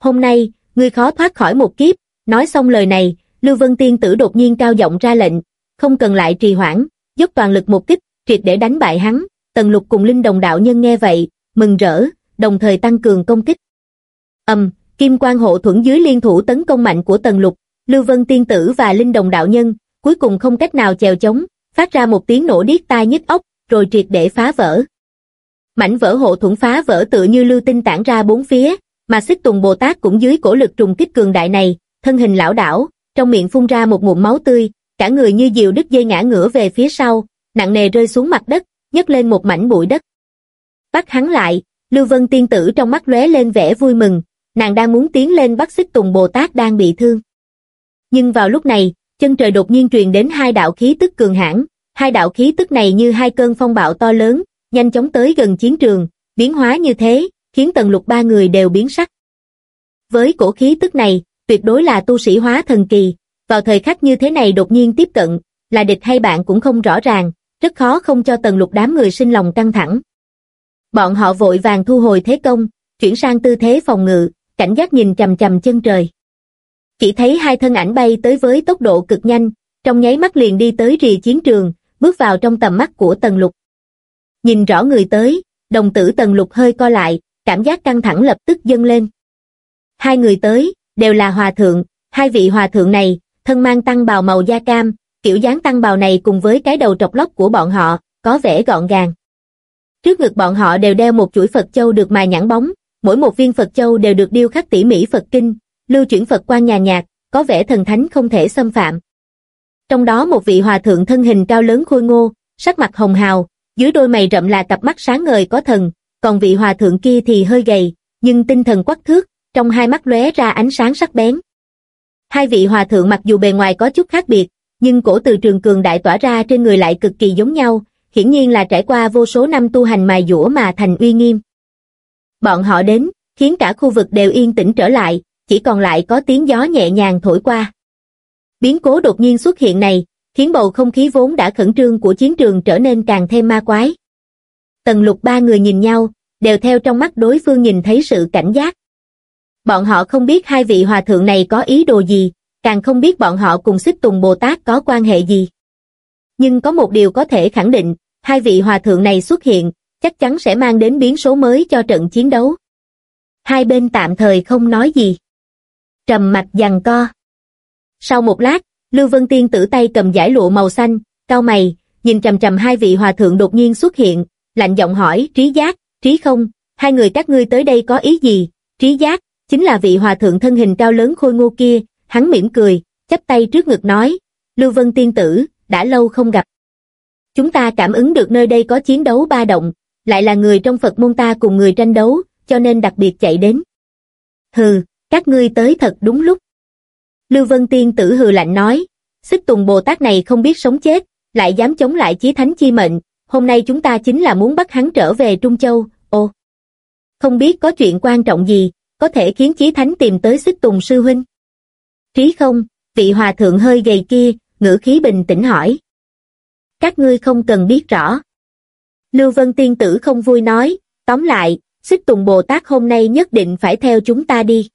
Hôm nay, ngươi khó thoát khỏi một kiếp, nói xong lời này, Lưu Vân Tiên tử đột nhiên cao giọng ra lệnh, không cần lại trì hoãn, dốc toàn lực một kích, triệt để đánh bại hắn, Tần Lục cùng Linh Đồng đạo nhân nghe vậy, mừng rỡ, đồng thời tăng cường công kích. âm kim Quan hộ thuẫn dưới liên thủ tấn công mạnh của Tần Lục, Lưu Vân Tiên tử và Linh Đồng đạo nhân, cuối cùng không cách nào chèo chống, phát ra một tiếng nổ điếc tai nhức óc, rồi triệt để phá vỡ. mảnh vỡ hộ thuẫn phá vỡ tự như lưu tinh tản ra bốn phía, mà xích tùng Bồ Tát cũng dưới cổ lực trùng kích cường đại này, thân hình lão đảo, trong miệng phun ra một ngụm máu tươi, cả người như diều đứt dây ngã ngửa về phía sau, nặng nề rơi xuống mặt đất, nhấc lên một mảnh bụi đất. Bắt hắn lại, Lưu Vân tiên tử trong mắt lóe lên vẻ vui mừng, nàng đang muốn tiến lên bắt xích tùng Bồ Tát đang bị thương. Nhưng vào lúc này, chân trời đột nhiên truyền đến hai đạo khí tức cường hãn, hai đạo khí tức này như hai cơn phong bạo to lớn, nhanh chóng tới gần chiến trường, biến hóa như thế, khiến tần lục ba người đều biến sắc. Với cổ khí tức này, tuyệt đối là tu sĩ hóa thần kỳ, vào thời khắc như thế này đột nhiên tiếp cận, là địch hay bạn cũng không rõ ràng, rất khó không cho tần lục đám người sinh lòng căng thẳng. Bọn họ vội vàng thu hồi thế công, chuyển sang tư thế phòng ngự, cảnh giác nhìn chầm chầm chân trời. Chỉ thấy hai thân ảnh bay tới với tốc độ cực nhanh, trong nháy mắt liền đi tới rìa chiến trường, bước vào trong tầm mắt của tần lục. Nhìn rõ người tới, đồng tử tần lục hơi co lại, cảm giác căng thẳng lập tức dâng lên. Hai người tới, đều là hòa thượng, hai vị hòa thượng này, thân mang tăng bào màu da cam, kiểu dáng tăng bào này cùng với cái đầu trọc lóc của bọn họ, có vẻ gọn gàng. Trước ngực bọn họ đều đeo một chuỗi Phật Châu được mài nhẵn bóng, mỗi một viên Phật Châu đều được điêu khắc tỉ mỉ Phật Kinh, lưu chuyển Phật quan nhà nhạc, có vẻ thần thánh không thể xâm phạm. Trong đó một vị hòa thượng thân hình cao lớn khôi ngô, sắc mặt hồng hào, dưới đôi mày rậm là cặp mắt sáng ngời có thần, còn vị hòa thượng kia thì hơi gầy, nhưng tinh thần quắc thước, trong hai mắt lóe ra ánh sáng sắc bén. Hai vị hòa thượng mặc dù bề ngoài có chút khác biệt, nhưng cổ từ trường cường đại tỏa ra trên người lại cực kỳ giống nhau, hiển nhiên là trải qua vô số năm tu hành mài dũa mà thành uy nghiêm. Bọn họ đến, khiến cả khu vực đều yên tĩnh trở lại, chỉ còn lại có tiếng gió nhẹ nhàng thổi qua. Biến cố đột nhiên xuất hiện này, khiến bầu không khí vốn đã khẩn trương của chiến trường trở nên càng thêm ma quái. Tần lục ba người nhìn nhau, đều theo trong mắt đối phương nhìn thấy sự cảnh giác. Bọn họ không biết hai vị hòa thượng này có ý đồ gì, càng không biết bọn họ cùng xích tùng Bồ Tát có quan hệ gì. Nhưng có một điều có thể khẳng định, hai vị hòa thượng này xuất hiện, chắc chắn sẽ mang đến biến số mới cho trận chiến đấu. Hai bên tạm thời không nói gì. Trầm mặt giằng co. Sau một lát, Lưu Vân Tiên tử tay cầm giải lụa màu xanh, cao mày, nhìn trầm trầm hai vị hòa thượng đột nhiên xuất hiện, lạnh giọng hỏi trí giác, trí không, hai người các ngươi tới đây có ý gì, trí giác, chính là vị hòa thượng thân hình cao lớn khôi ngô kia, hắn mỉm cười, chắp tay trước ngực nói, Lưu Vân Tiên tử, đã lâu không gặp. Chúng ta cảm ứng được nơi đây có chiến đấu ba động, lại là người trong Phật môn ta cùng người tranh đấu, cho nên đặc biệt chạy đến. Hừ, các ngươi tới thật đúng lúc. Lưu Vân Tiên tử hừ lạnh nói, xích tùng Bồ Tát này không biết sống chết, lại dám chống lại chí thánh chi mệnh, hôm nay chúng ta chính là muốn bắt hắn trở về Trung Châu, ô. Không biết có chuyện quan trọng gì, có thể khiến chí thánh tìm tới xích tùng sư huynh. Trí không, vị hòa thượng hơi gầy kia, ngữ khí bình tĩnh hỏi. Các ngươi không cần biết rõ. Lưu Vân Tiên Tử không vui nói, tóm lại, xích tùng Bồ Tát hôm nay nhất định phải theo chúng ta đi.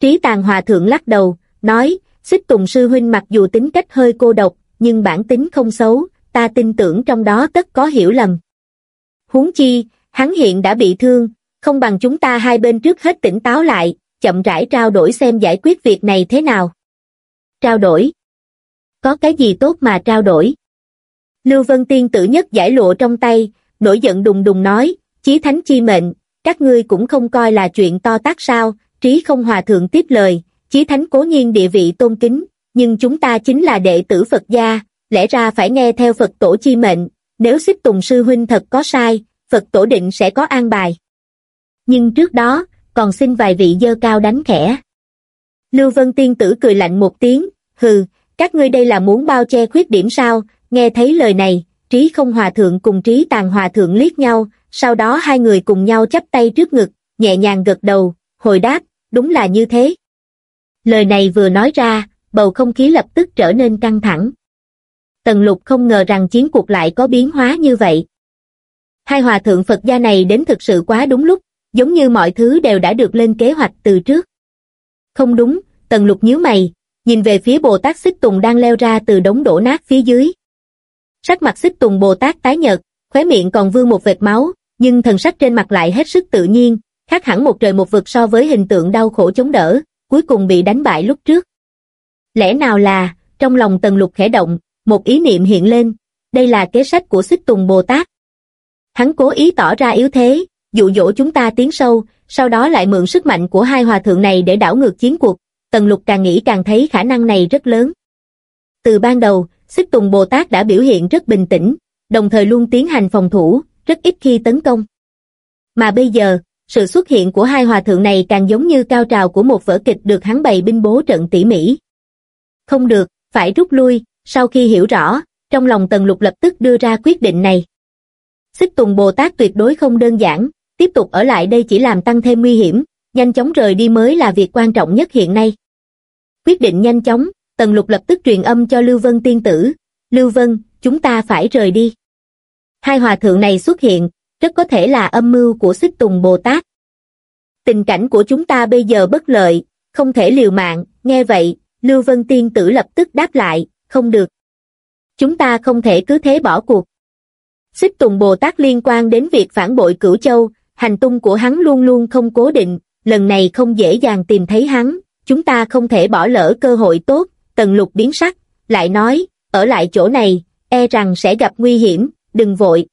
Trí tàn hòa thượng lắc đầu, nói, xích tùng sư huynh mặc dù tính cách hơi cô độc, nhưng bản tính không xấu, ta tin tưởng trong đó tất có hiểu lầm. Huống chi, hắn hiện đã bị thương, không bằng chúng ta hai bên trước hết tỉnh táo lại, chậm rãi trao đổi xem giải quyết việc này thế nào. Trao đổi? Có cái gì tốt mà trao đổi? Lưu Vân Tiên tử nhất giải lụa trong tay, nổi giận đùng đùng nói, chí thánh chi mệnh, các ngươi cũng không coi là chuyện to tác sao, trí không hòa thượng tiếp lời, chí thánh cố nhiên địa vị tôn kính, nhưng chúng ta chính là đệ tử Phật gia, lẽ ra phải nghe theo Phật tổ chi mệnh, nếu xích tùng sư huynh thật có sai, Phật tổ định sẽ có an bài. Nhưng trước đó, còn xin vài vị dơ cao đánh khẽ. Lưu Vân Tiên Tử cười lạnh một tiếng, hừ, các ngươi đây là muốn bao che khuyết điểm sao, nghe thấy lời này, trí không hòa thượng cùng trí tàn hòa thượng liếc nhau, sau đó hai người cùng nhau chắp tay trước ngực, nhẹ nhàng gật đầu, hồi đáp, đúng là như thế. Lời này vừa nói ra, bầu không khí lập tức trở nên căng thẳng. Tần lục không ngờ rằng chiến cuộc lại có biến hóa như vậy. Hai hòa thượng Phật gia này đến thực sự quá đúng lúc, giống như mọi thứ đều đã được lên kế hoạch từ trước. Không đúng, tần lục nhíu mày, nhìn về phía Bồ Tát Xích Tùng đang leo ra từ đống đổ nát phía dưới. Sắc mặt Xích Tùng Bồ Tát tái nhợt, khóe miệng còn vương một vệt máu, nhưng thần sắc trên mặt lại hết sức tự nhiên, khác hẳn một trời một vực so với hình tượng đau khổ chống đỡ, cuối cùng bị đánh bại lúc trước. Lẽ nào là, trong lòng tần lục khẽ động, một ý niệm hiện lên, đây là kế sách của xích tùng Bồ Tát. Hắn cố ý tỏ ra yếu thế, dụ dỗ chúng ta tiến sâu, sau đó lại mượn sức mạnh của hai hòa thượng này để đảo ngược chiến cuộc, Tần Lục càng nghĩ càng thấy khả năng này rất lớn. Từ ban đầu, Xích Tùng Bồ Tát đã biểu hiện rất bình tĩnh, đồng thời luôn tiến hành phòng thủ, rất ít khi tấn công. Mà bây giờ, sự xuất hiện của hai hòa thượng này càng giống như cao trào của một vở kịch được hắn bày binh bố trận tỉ mỉ. Không được, phải rút lui, sau khi hiểu rõ, trong lòng Tần Lục lập tức đưa ra quyết định này. Xích Tùng Bồ Tát tuyệt đối không đơn giản, tiếp tục ở lại đây chỉ làm tăng thêm nguy hiểm, nhanh chóng rời đi mới là việc quan trọng nhất hiện nay. Quyết định nhanh chóng, Tần Lục lập tức truyền âm cho Lưu Vân tiên tử, Lưu Vân, chúng ta phải rời đi. Hai hòa thượng này xuất hiện, rất có thể là âm mưu của xích tùng Bồ Tát. Tình cảnh của chúng ta bây giờ bất lợi, không thể liều mạng, nghe vậy, Lưu Vân tiên tử lập tức đáp lại, không được. Chúng ta không thể cứ thế bỏ cuộc. Xích Tùng Bồ Tát liên quan đến việc phản bội cửu châu, hành tung của hắn luôn luôn không cố định, lần này không dễ dàng tìm thấy hắn, chúng ta không thể bỏ lỡ cơ hội tốt, tần lục biến sắc, lại nói, ở lại chỗ này, e rằng sẽ gặp nguy hiểm, đừng vội.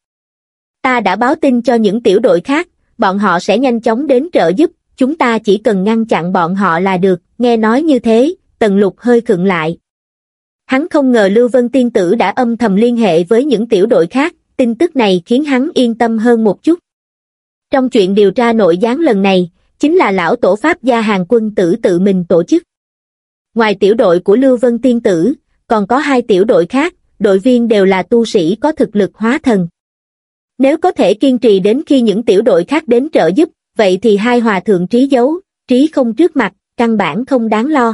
Ta đã báo tin cho những tiểu đội khác, bọn họ sẽ nhanh chóng đến trợ giúp, chúng ta chỉ cần ngăn chặn bọn họ là được, nghe nói như thế, tần lục hơi khựng lại. Hắn không ngờ Lưu Vân Tiên Tử đã âm thầm liên hệ với những tiểu đội khác, tin tức này khiến hắn yên tâm hơn một chút. Trong chuyện điều tra nội gián lần này, chính là lão tổ Pháp gia hàng quân tử tự mình tổ chức. Ngoài tiểu đội của Lưu Vân Tiên Tử, còn có hai tiểu đội khác, đội viên đều là tu sĩ có thực lực hóa thần. Nếu có thể kiên trì đến khi những tiểu đội khác đến trợ giúp, vậy thì hai hòa thượng trí giấu, trí không trước mặt, căn bản không đáng lo.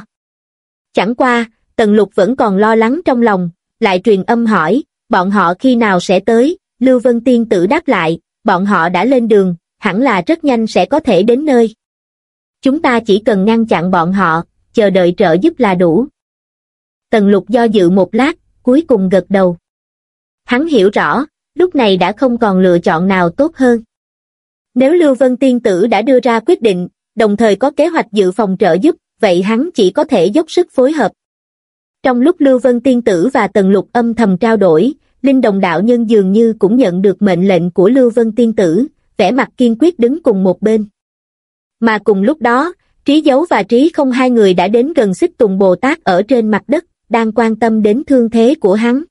Chẳng qua, Tần Lục vẫn còn lo lắng trong lòng, lại truyền âm hỏi, bọn họ khi nào sẽ tới, Lưu Vân Tiên tử đáp lại, bọn họ đã lên đường, hẳn là rất nhanh sẽ có thể đến nơi. Chúng ta chỉ cần ngăn chặn bọn họ, chờ đợi trợ giúp là đủ. Tần lục do dự một lát, cuối cùng gật đầu. Hắn hiểu rõ, lúc này đã không còn lựa chọn nào tốt hơn. Nếu Lưu Vân Tiên Tử đã đưa ra quyết định, đồng thời có kế hoạch dự phòng trợ giúp, vậy hắn chỉ có thể dốc sức phối hợp. Trong lúc Lưu Vân Tiên Tử và Tần Lục âm thầm trao đổi, Linh Đồng Đạo Nhân dường như cũng nhận được mệnh lệnh của Lưu Vân Tiên Tử, vẻ mặt kiên quyết đứng cùng một bên. Mà cùng lúc đó, Trí Dấu và Trí không hai người đã đến gần xích Tùng Bồ Tát ở trên mặt đất, đang quan tâm đến thương thế của hắn.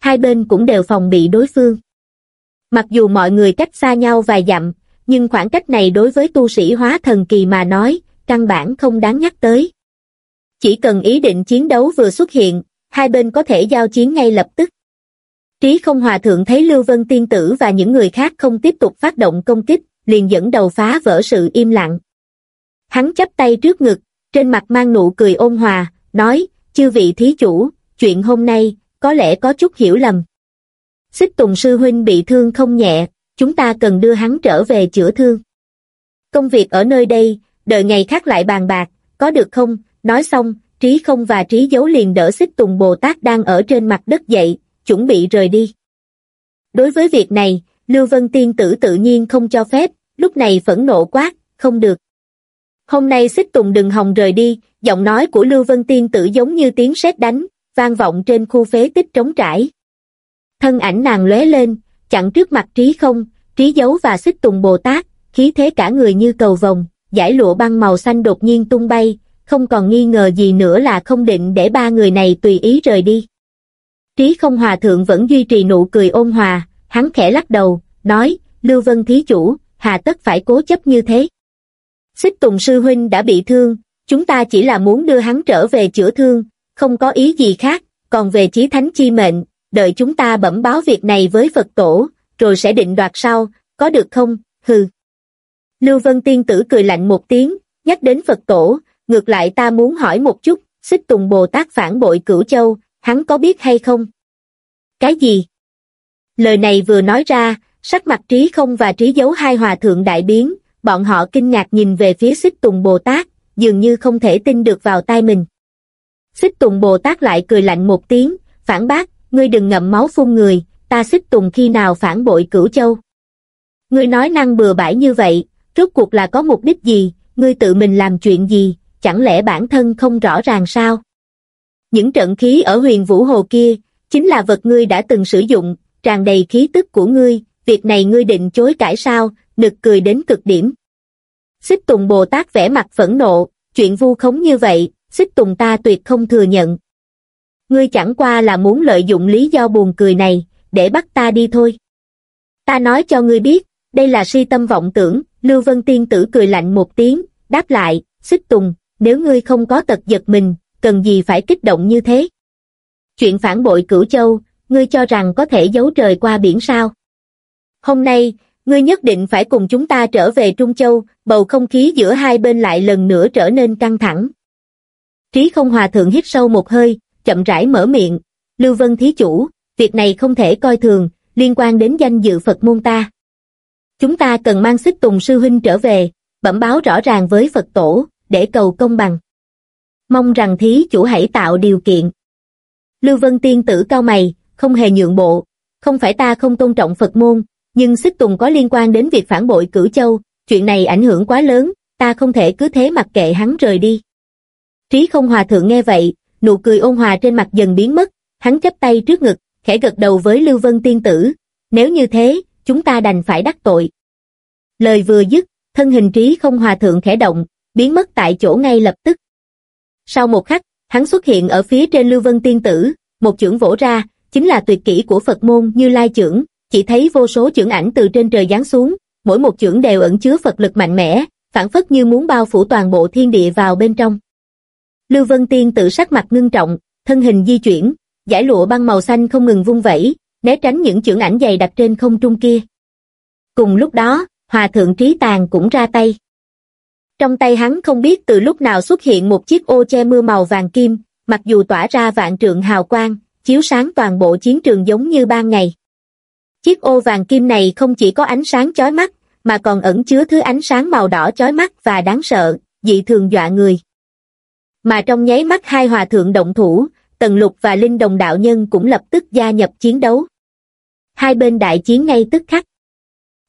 Hai bên cũng đều phòng bị đối phương. Mặc dù mọi người cách xa nhau vài dặm, nhưng khoảng cách này đối với tu sĩ hóa thần kỳ mà nói, căn bản không đáng nhắc tới. Chỉ cần ý định chiến đấu vừa xuất hiện, hai bên có thể giao chiến ngay lập tức. Trí không hòa thượng thấy Lưu Vân Tiên Tử và những người khác không tiếp tục phát động công kích, liền dẫn đầu phá vỡ sự im lặng. Hắn chấp tay trước ngực, trên mặt mang nụ cười ôn hòa, nói, chư vị thí chủ, chuyện hôm nay, có lẽ có chút hiểu lầm. Xích Tùng Sư Huynh bị thương không nhẹ, chúng ta cần đưa hắn trở về chữa thương. Công việc ở nơi đây, đợi ngày khác lại bàn bạc, có được không? Nói xong, Trí Không và Trí Dấu liền đỡ Xích Tùng Bồ Tát đang ở trên mặt đất dậy, chuẩn bị rời đi. Đối với việc này, Lưu Vân Tiên Tử tự nhiên không cho phép, lúc này phẫn nộ quát, không được. Hôm nay xích tùng đừng hòng rời đi, giọng nói của Lưu Vân Tiên Tử giống như tiếng sét đánh, vang vọng trên khu phế tích trống trải. Thân ảnh nàng lóe lên, chặn trước mặt trí không, trí dấu và xích tùng Bồ Tát, khí thế cả người như cầu vồng, giải lụa băng màu xanh đột nhiên tung bay, không còn nghi ngờ gì nữa là không định để ba người này tùy ý rời đi. Trí không hòa thượng vẫn duy trì nụ cười ôn hòa, hắn khẽ lắc đầu, nói, Lưu Vân Thí Chủ, hà tất phải cố chấp như thế. Xích Tùng Sư Huynh đã bị thương, chúng ta chỉ là muốn đưa hắn trở về chữa thương, không có ý gì khác, còn về chí thánh chi mệnh, đợi chúng ta bẩm báo việc này với Phật tổ, rồi sẽ định đoạt sau, có được không, hừ. Lưu Vân Tiên Tử cười lạnh một tiếng, nhắc đến Phật tổ, ngược lại ta muốn hỏi một chút, xích tùng Bồ Tát phản bội cửu châu, hắn có biết hay không? Cái gì? Lời này vừa nói ra, sắc mặt trí không và trí dấu hai hòa thượng đại biến, bọn họ kinh ngạc nhìn về phía xích tùng Bồ Tát, dường như không thể tin được vào tai mình. Xích tùng Bồ Tát lại cười lạnh một tiếng, phản bác, ngươi đừng ngậm máu phun người, ta xích tùng khi nào phản bội cửu châu. Ngươi nói năng bừa bãi như vậy, rốt cuộc là có mục đích gì, ngươi tự mình làm chuyện gì, chẳng lẽ bản thân không rõ ràng sao? Những trận khí ở huyền vũ hồ kia, chính là vật ngươi đã từng sử dụng, tràn đầy khí tức của ngươi, việc này ngươi định chối cãi sao, nực cười đến cực điểm. Xích Tùng Bồ Tát vẻ mặt phẫn nộ, chuyện vu khống như vậy, Xích Tùng ta tuyệt không thừa nhận. Ngươi chẳng qua là muốn lợi dụng lý do buồn cười này, để bắt ta đi thôi. Ta nói cho ngươi biết, đây là si tâm vọng tưởng, Lưu Vân Tiên Tử cười lạnh một tiếng, đáp lại, Xích Tùng, nếu ngươi không có tật giật mình, cần gì phải kích động như thế? Chuyện phản bội cửu châu, ngươi cho rằng có thể giấu trời qua biển sao? Hôm nay, ngươi nhất định phải cùng chúng ta trở về Trung Châu, bầu không khí giữa hai bên lại lần nữa trở nên căng thẳng. Trí không hòa thượng hít sâu một hơi, chậm rãi mở miệng, Lưu Vân Thí Chủ, việc này không thể coi thường, liên quan đến danh dự Phật môn ta. Chúng ta cần mang xích tùng sư huynh trở về, bẩm báo rõ ràng với Phật tổ, để cầu công bằng. Mong rằng thí chủ hãy tạo điều kiện. Lưu Vân Tiên tử cao mày, không hề nhượng bộ, không phải ta không tôn trọng Phật môn, nhưng xích tùng có liên quan đến việc phản bội cửu châu, chuyện này ảnh hưởng quá lớn, ta không thể cứ thế mặc kệ hắn rời đi. Trí không hòa thượng nghe vậy, nụ cười ôn hòa trên mặt dần biến mất, hắn chấp tay trước ngực, khẽ gật đầu với Lưu Vân Tiên Tử, nếu như thế, chúng ta đành phải đắc tội. Lời vừa dứt, thân hình trí không hòa thượng khẽ động, biến mất tại chỗ ngay lập tức. Sau một khắc, hắn xuất hiện ở phía trên Lưu Vân Tiên Tử, một chưởng vỗ ra, chính là tuyệt kỹ của Phật môn như Lai chưởng, chỉ thấy vô số chưởng ảnh từ trên trời giáng xuống, mỗi một chưởng đều ẩn chứa Phật lực mạnh mẽ, phản phất như muốn bao phủ toàn bộ thiên địa vào bên trong. Lưu Vân Tiên tự sắc mặt ngưng trọng, thân hình di chuyển, giải lụa băng màu xanh không ngừng vung vẩy, né tránh những chưởng ảnh dày đặt trên không trung kia. Cùng lúc đó, Hòa Thượng Trí Tàn cũng ra tay. Trong tay hắn không biết từ lúc nào xuất hiện một chiếc ô che mưa màu vàng kim, mặc dù tỏa ra vạn trượng hào quang, chiếu sáng toàn bộ chiến trường giống như ban ngày. Chiếc ô vàng kim này không chỉ có ánh sáng chói mắt, mà còn ẩn chứa thứ ánh sáng màu đỏ chói mắt và đáng sợ, dị thường dọa người. Mà trong nháy mắt hai hòa thượng động thủ, Tần Lục và Linh Đồng Đạo Nhân cũng lập tức gia nhập chiến đấu. Hai bên đại chiến ngay tức khắc.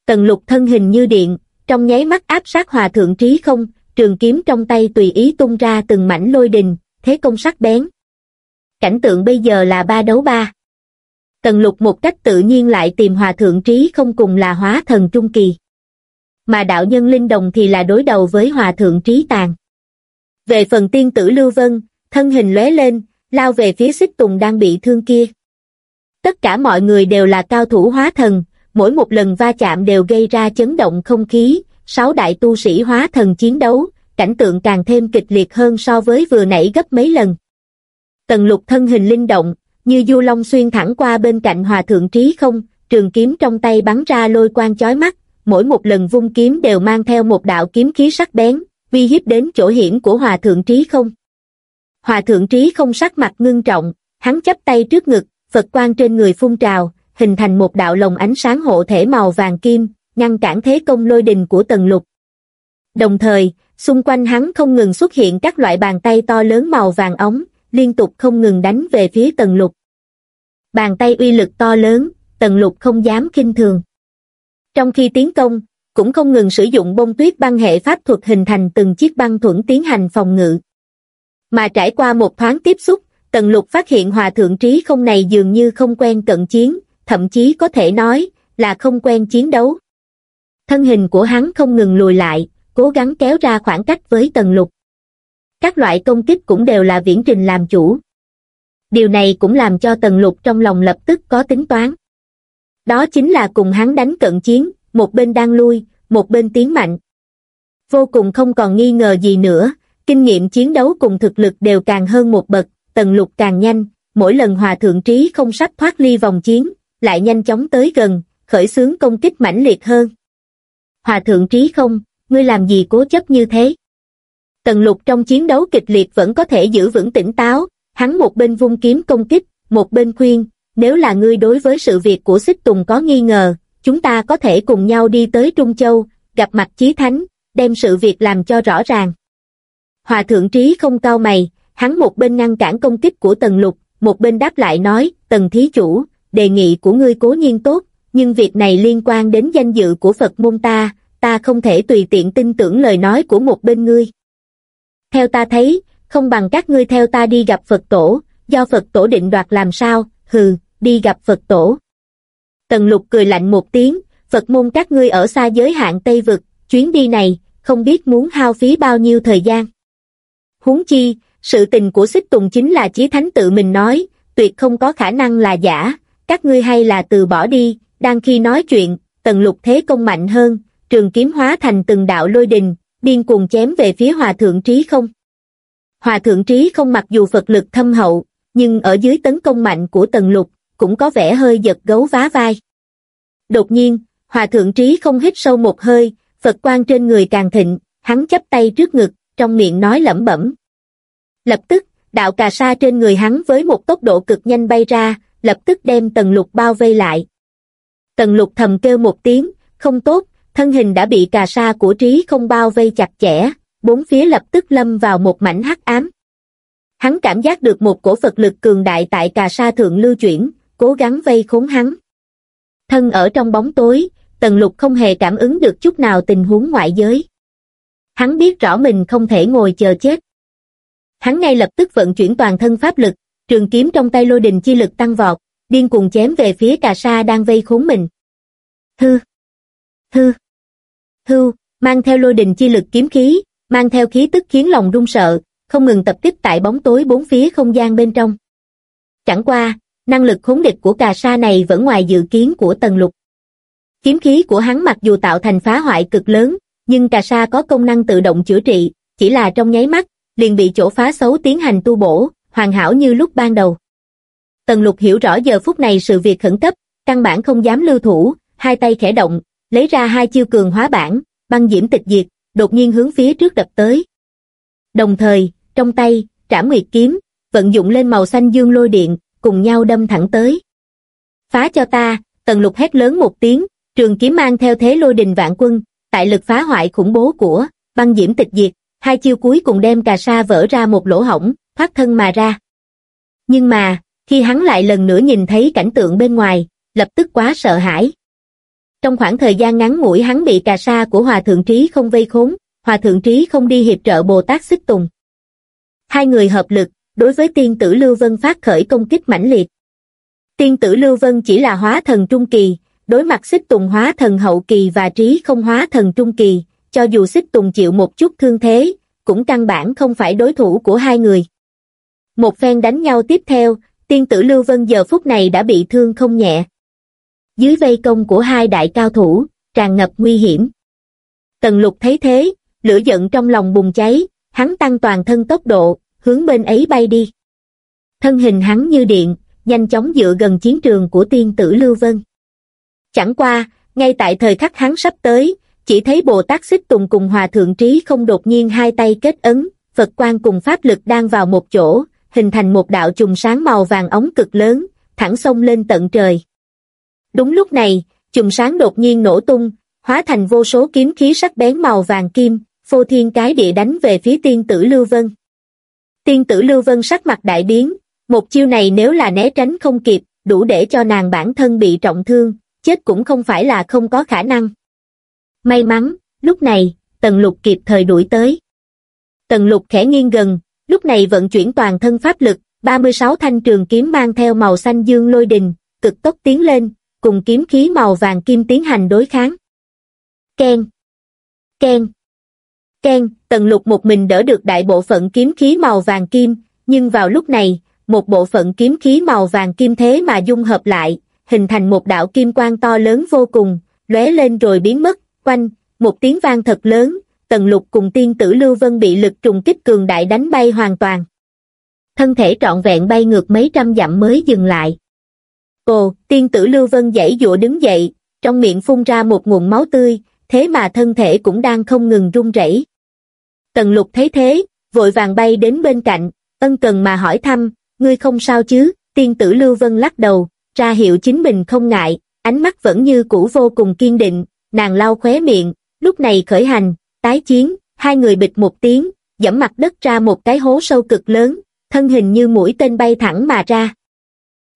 Tần Lục thân hình như điện, trong nháy mắt áp sát hòa thượng trí không, trường kiếm trong tay tùy ý tung ra từng mảnh lôi đình, thế công sắc bén. Cảnh tượng bây giờ là ba đấu ba. Tần lục một cách tự nhiên lại tìm hòa thượng trí không cùng là hóa thần trung kỳ. Mà đạo nhân linh đồng thì là đối đầu với hòa thượng trí tàn. Về phần tiên tử Lưu Vân, thân hình lóe lên, lao về phía xích tùng đang bị thương kia. Tất cả mọi người đều là cao thủ hóa thần, mỗi một lần va chạm đều gây ra chấn động không khí, sáu đại tu sĩ hóa thần chiến đấu, cảnh tượng càng thêm kịch liệt hơn so với vừa nãy gấp mấy lần. Tần lục thân hình linh động, như du long xuyên thẳng qua bên cạnh hòa thượng trí không, trường kiếm trong tay bắn ra lôi quang chói mắt, mỗi một lần vung kiếm đều mang theo một đạo kiếm khí sắc bén, uy hiếp đến chỗ hiểm của hòa thượng trí không. Hòa thượng trí không sắc mặt ngưng trọng, hắn chấp tay trước ngực, Phật quang trên người phun trào, hình thành một đạo lồng ánh sáng hộ thể màu vàng kim, ngăn cản thế công lôi đình của tần lục. Đồng thời, xung quanh hắn không ngừng xuất hiện các loại bàn tay to lớn màu vàng ống, liên tục không ngừng đánh về phía tần lục. Bàn tay uy lực to lớn, tần lục không dám kinh thường. Trong khi tiến công, cũng không ngừng sử dụng bông tuyết băng hệ pháp thuật hình thành từng chiếc băng thuẫn tiến hành phòng ngự. Mà trải qua một thoáng tiếp xúc, tần lục phát hiện hòa thượng trí không này dường như không quen cận chiến, thậm chí có thể nói là không quen chiến đấu. Thân hình của hắn không ngừng lùi lại, cố gắng kéo ra khoảng cách với tần lục. Các loại công kích cũng đều là viễn trình làm chủ. Điều này cũng làm cho tần lục trong lòng lập tức có tính toán. Đó chính là cùng hắn đánh cận chiến, một bên đang lui, một bên tiến mạnh. Vô cùng không còn nghi ngờ gì nữa, kinh nghiệm chiến đấu cùng thực lực đều càng hơn một bậc, tần lục càng nhanh, mỗi lần hòa thượng trí không sắp thoát ly vòng chiến, lại nhanh chóng tới gần, khởi xướng công kích mãnh liệt hơn. Hòa thượng trí không, ngươi làm gì cố chấp như thế? Tần lục trong chiến đấu kịch liệt vẫn có thể giữ vững tỉnh táo, hắn một bên vung kiếm công kích, một bên khuyên, nếu là ngươi đối với sự việc của xích tùng có nghi ngờ, chúng ta có thể cùng nhau đi tới Trung Châu, gặp mặt chí thánh, đem sự việc làm cho rõ ràng. Hòa thượng trí không cao mày, hắn một bên ngăn cản công kích của tần lục, một bên đáp lại nói, tần thí chủ, đề nghị của ngươi cố nhiên tốt, nhưng việc này liên quan đến danh dự của Phật môn ta, ta không thể tùy tiện tin tưởng lời nói của một bên ngươi. Theo ta thấy, không bằng các ngươi theo ta đi gặp Phật tổ, do Phật tổ định đoạt làm sao, hừ, đi gặp Phật tổ. Tần lục cười lạnh một tiếng, Phật môn các ngươi ở xa giới hạn Tây Vực, chuyến đi này, không biết muốn hao phí bao nhiêu thời gian. Huống chi, sự tình của xích tùng chính là chí thánh tự mình nói, tuyệt không có khả năng là giả, các ngươi hay là từ bỏ đi, đang khi nói chuyện, tần lục thế công mạnh hơn, trường kiếm hóa thành từng đạo lôi đình, điên cuồng chém về phía hòa thượng trí không. Hòa thượng trí không mặc dù Phật lực thâm hậu, nhưng ở dưới tấn công mạnh của tần lục, cũng có vẻ hơi giật gấu vá vai. Đột nhiên, hòa thượng trí không hít sâu một hơi, Phật quan trên người càng thịnh, hắn chắp tay trước ngực, trong miệng nói lẩm bẩm. Lập tức, đạo cà sa trên người hắn với một tốc độ cực nhanh bay ra, lập tức đem tần lục bao vây lại. Tần lục thầm kêu một tiếng, không tốt, thân hình đã bị cà sa của trí không bao vây chặt chẽ, bốn phía lập tức lâm vào một mảnh hắc ám. Hắn cảm giác được một cổ Phật lực cường đại tại cà sa thượng lưu chuyển, cố gắng vây khốn hắn. Thân ở trong bóng tối, Tần Lục không hề cảm ứng được chút nào tình huống ngoại giới. Hắn biết rõ mình không thể ngồi chờ chết. Hắn ngay lập tức vận chuyển toàn thân pháp lực, trường kiếm trong tay lôi đình chi lực tăng vọt, điên cuồng chém về phía cà sa đang vây khốn mình. Hư! Hư! Hưu, mang theo lôi đình chi lực kiếm khí, mang theo khí tức khiến lòng run sợ, không ngừng tập kích tại bóng tối bốn phía không gian bên trong. Chẳng qua, năng lực khống địch của cà sa này vẫn ngoài dự kiến của tần lục. Kiếm khí của hắn mặc dù tạo thành phá hoại cực lớn, nhưng cà sa có công năng tự động chữa trị, chỉ là trong nháy mắt, liền bị chỗ phá xấu tiến hành tu bổ, hoàn hảo như lúc ban đầu. Tần lục hiểu rõ giờ phút này sự việc khẩn cấp, căn bản không dám lưu thủ, hai tay khẽ động, lấy ra hai chiêu cường hóa bản, băng diễm tịch diệt, đột nhiên hướng phía trước đập tới. Đồng thời, trong tay, trảm nguyệt kiếm, vận dụng lên màu xanh dương lôi điện, cùng nhau đâm thẳng tới. Phá cho ta, tần lục hét lớn một tiếng, trường kiếm mang theo thế lôi đình vạn quân, tại lực phá hoại khủng bố của băng diễm tịch diệt, hai chiêu cuối cùng đem cà sa vỡ ra một lỗ hổng, thoát thân mà ra. Nhưng mà, khi hắn lại lần nữa nhìn thấy cảnh tượng bên ngoài, lập tức quá sợ hãi. Trong khoảng thời gian ngắn ngủi hắn bị cà sa của Hòa Thượng Trí không vây khốn, Hòa Thượng Trí không đi hiệp trợ Bồ Tát Xích Tùng. Hai người hợp lực, đối với tiên tử Lưu Vân phát khởi công kích mãnh liệt. Tiên tử Lưu Vân chỉ là hóa thần trung kỳ, đối mặt Xích Tùng hóa thần hậu kỳ và Trí không hóa thần trung kỳ, cho dù Xích Tùng chịu một chút thương thế, cũng căn bản không phải đối thủ của hai người. Một phen đánh nhau tiếp theo, tiên tử Lưu Vân giờ phút này đã bị thương không nhẹ. Dưới vây công của hai đại cao thủ, tràn ngập nguy hiểm. Tần lục thấy thế, lửa giận trong lòng bùng cháy, hắn tăng toàn thân tốc độ, hướng bên ấy bay đi. Thân hình hắn như điện, nhanh chóng dựa gần chiến trường của tiên tử Lưu Vân. Chẳng qua, ngay tại thời khắc hắn sắp tới, chỉ thấy Bồ Tát Xích Tùng cùng Hòa Thượng Trí không đột nhiên hai tay kết ấn, Phật quan cùng Pháp lực đang vào một chỗ, hình thành một đạo trùng sáng màu vàng ống cực lớn, thẳng sông lên tận trời. Đúng lúc này, chùm sáng đột nhiên nổ tung, hóa thành vô số kiếm khí sắc bén màu vàng kim, phô thiên cái địa đánh về phía tiên tử Lưu Vân. Tiên tử Lưu Vân sắc mặt đại biến, một chiêu này nếu là né tránh không kịp, đủ để cho nàng bản thân bị trọng thương, chết cũng không phải là không có khả năng. May mắn, lúc này, Tần Lục kịp thời đuổi tới. Tần Lục khẽ nghiêng gần, lúc này vận chuyển toàn thân pháp lực, 36 thanh trường kiếm mang theo màu xanh dương lôi đình, cực tốc tiến lên, cùng kiếm khí màu vàng kim tiến hành đối kháng. Ken. Ken. Ken, tần lục một mình đỡ được đại bộ phận kiếm khí màu vàng kim, nhưng vào lúc này, một bộ phận kiếm khí màu vàng kim thế mà dung hợp lại, hình thành một đạo kim quang to lớn vô cùng, lóe lên rồi biến mất, quanh, một tiếng vang thật lớn, tần lục cùng tiên tử Lưu Vân bị lực trùng kích cường đại đánh bay hoàn toàn. Thân thể trọn vẹn bay ngược mấy trăm dặm mới dừng lại. Ồ, tiên tử Lưu Vân dãy dụa đứng dậy, trong miệng phun ra một nguồn máu tươi, thế mà thân thể cũng đang không ngừng run rẩy. Tần lục thấy thế, vội vàng bay đến bên cạnh, ân cần mà hỏi thăm, ngươi không sao chứ, tiên tử Lưu Vân lắc đầu, ra hiệu chính mình không ngại, ánh mắt vẫn như cũ vô cùng kiên định, nàng lau khóe miệng, lúc này khởi hành, tái chiến, hai người bịch một tiếng, dẫm mặt đất ra một cái hố sâu cực lớn, thân hình như mũi tên bay thẳng mà ra.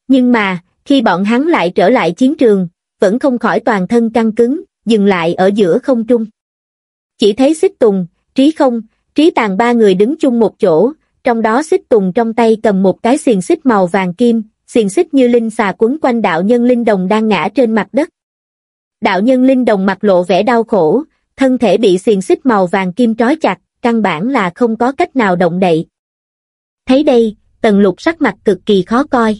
Nhưng mà, khi bọn hắn lại trở lại chiến trường, vẫn không khỏi toàn thân căng cứng, dừng lại ở giữa không trung. Chỉ thấy xích tùng, trí không, trí tàn ba người đứng chung một chỗ, trong đó xích tùng trong tay cầm một cái xiềng xích màu vàng kim, xiềng xích như linh xà quấn quanh đạo nhân linh đồng đang ngã trên mặt đất. Đạo nhân linh đồng mặt lộ vẻ đau khổ, thân thể bị xiềng xích màu vàng kim trói chặt, căn bản là không có cách nào động đậy. Thấy đây, tần lục sắc mặt cực kỳ khó coi.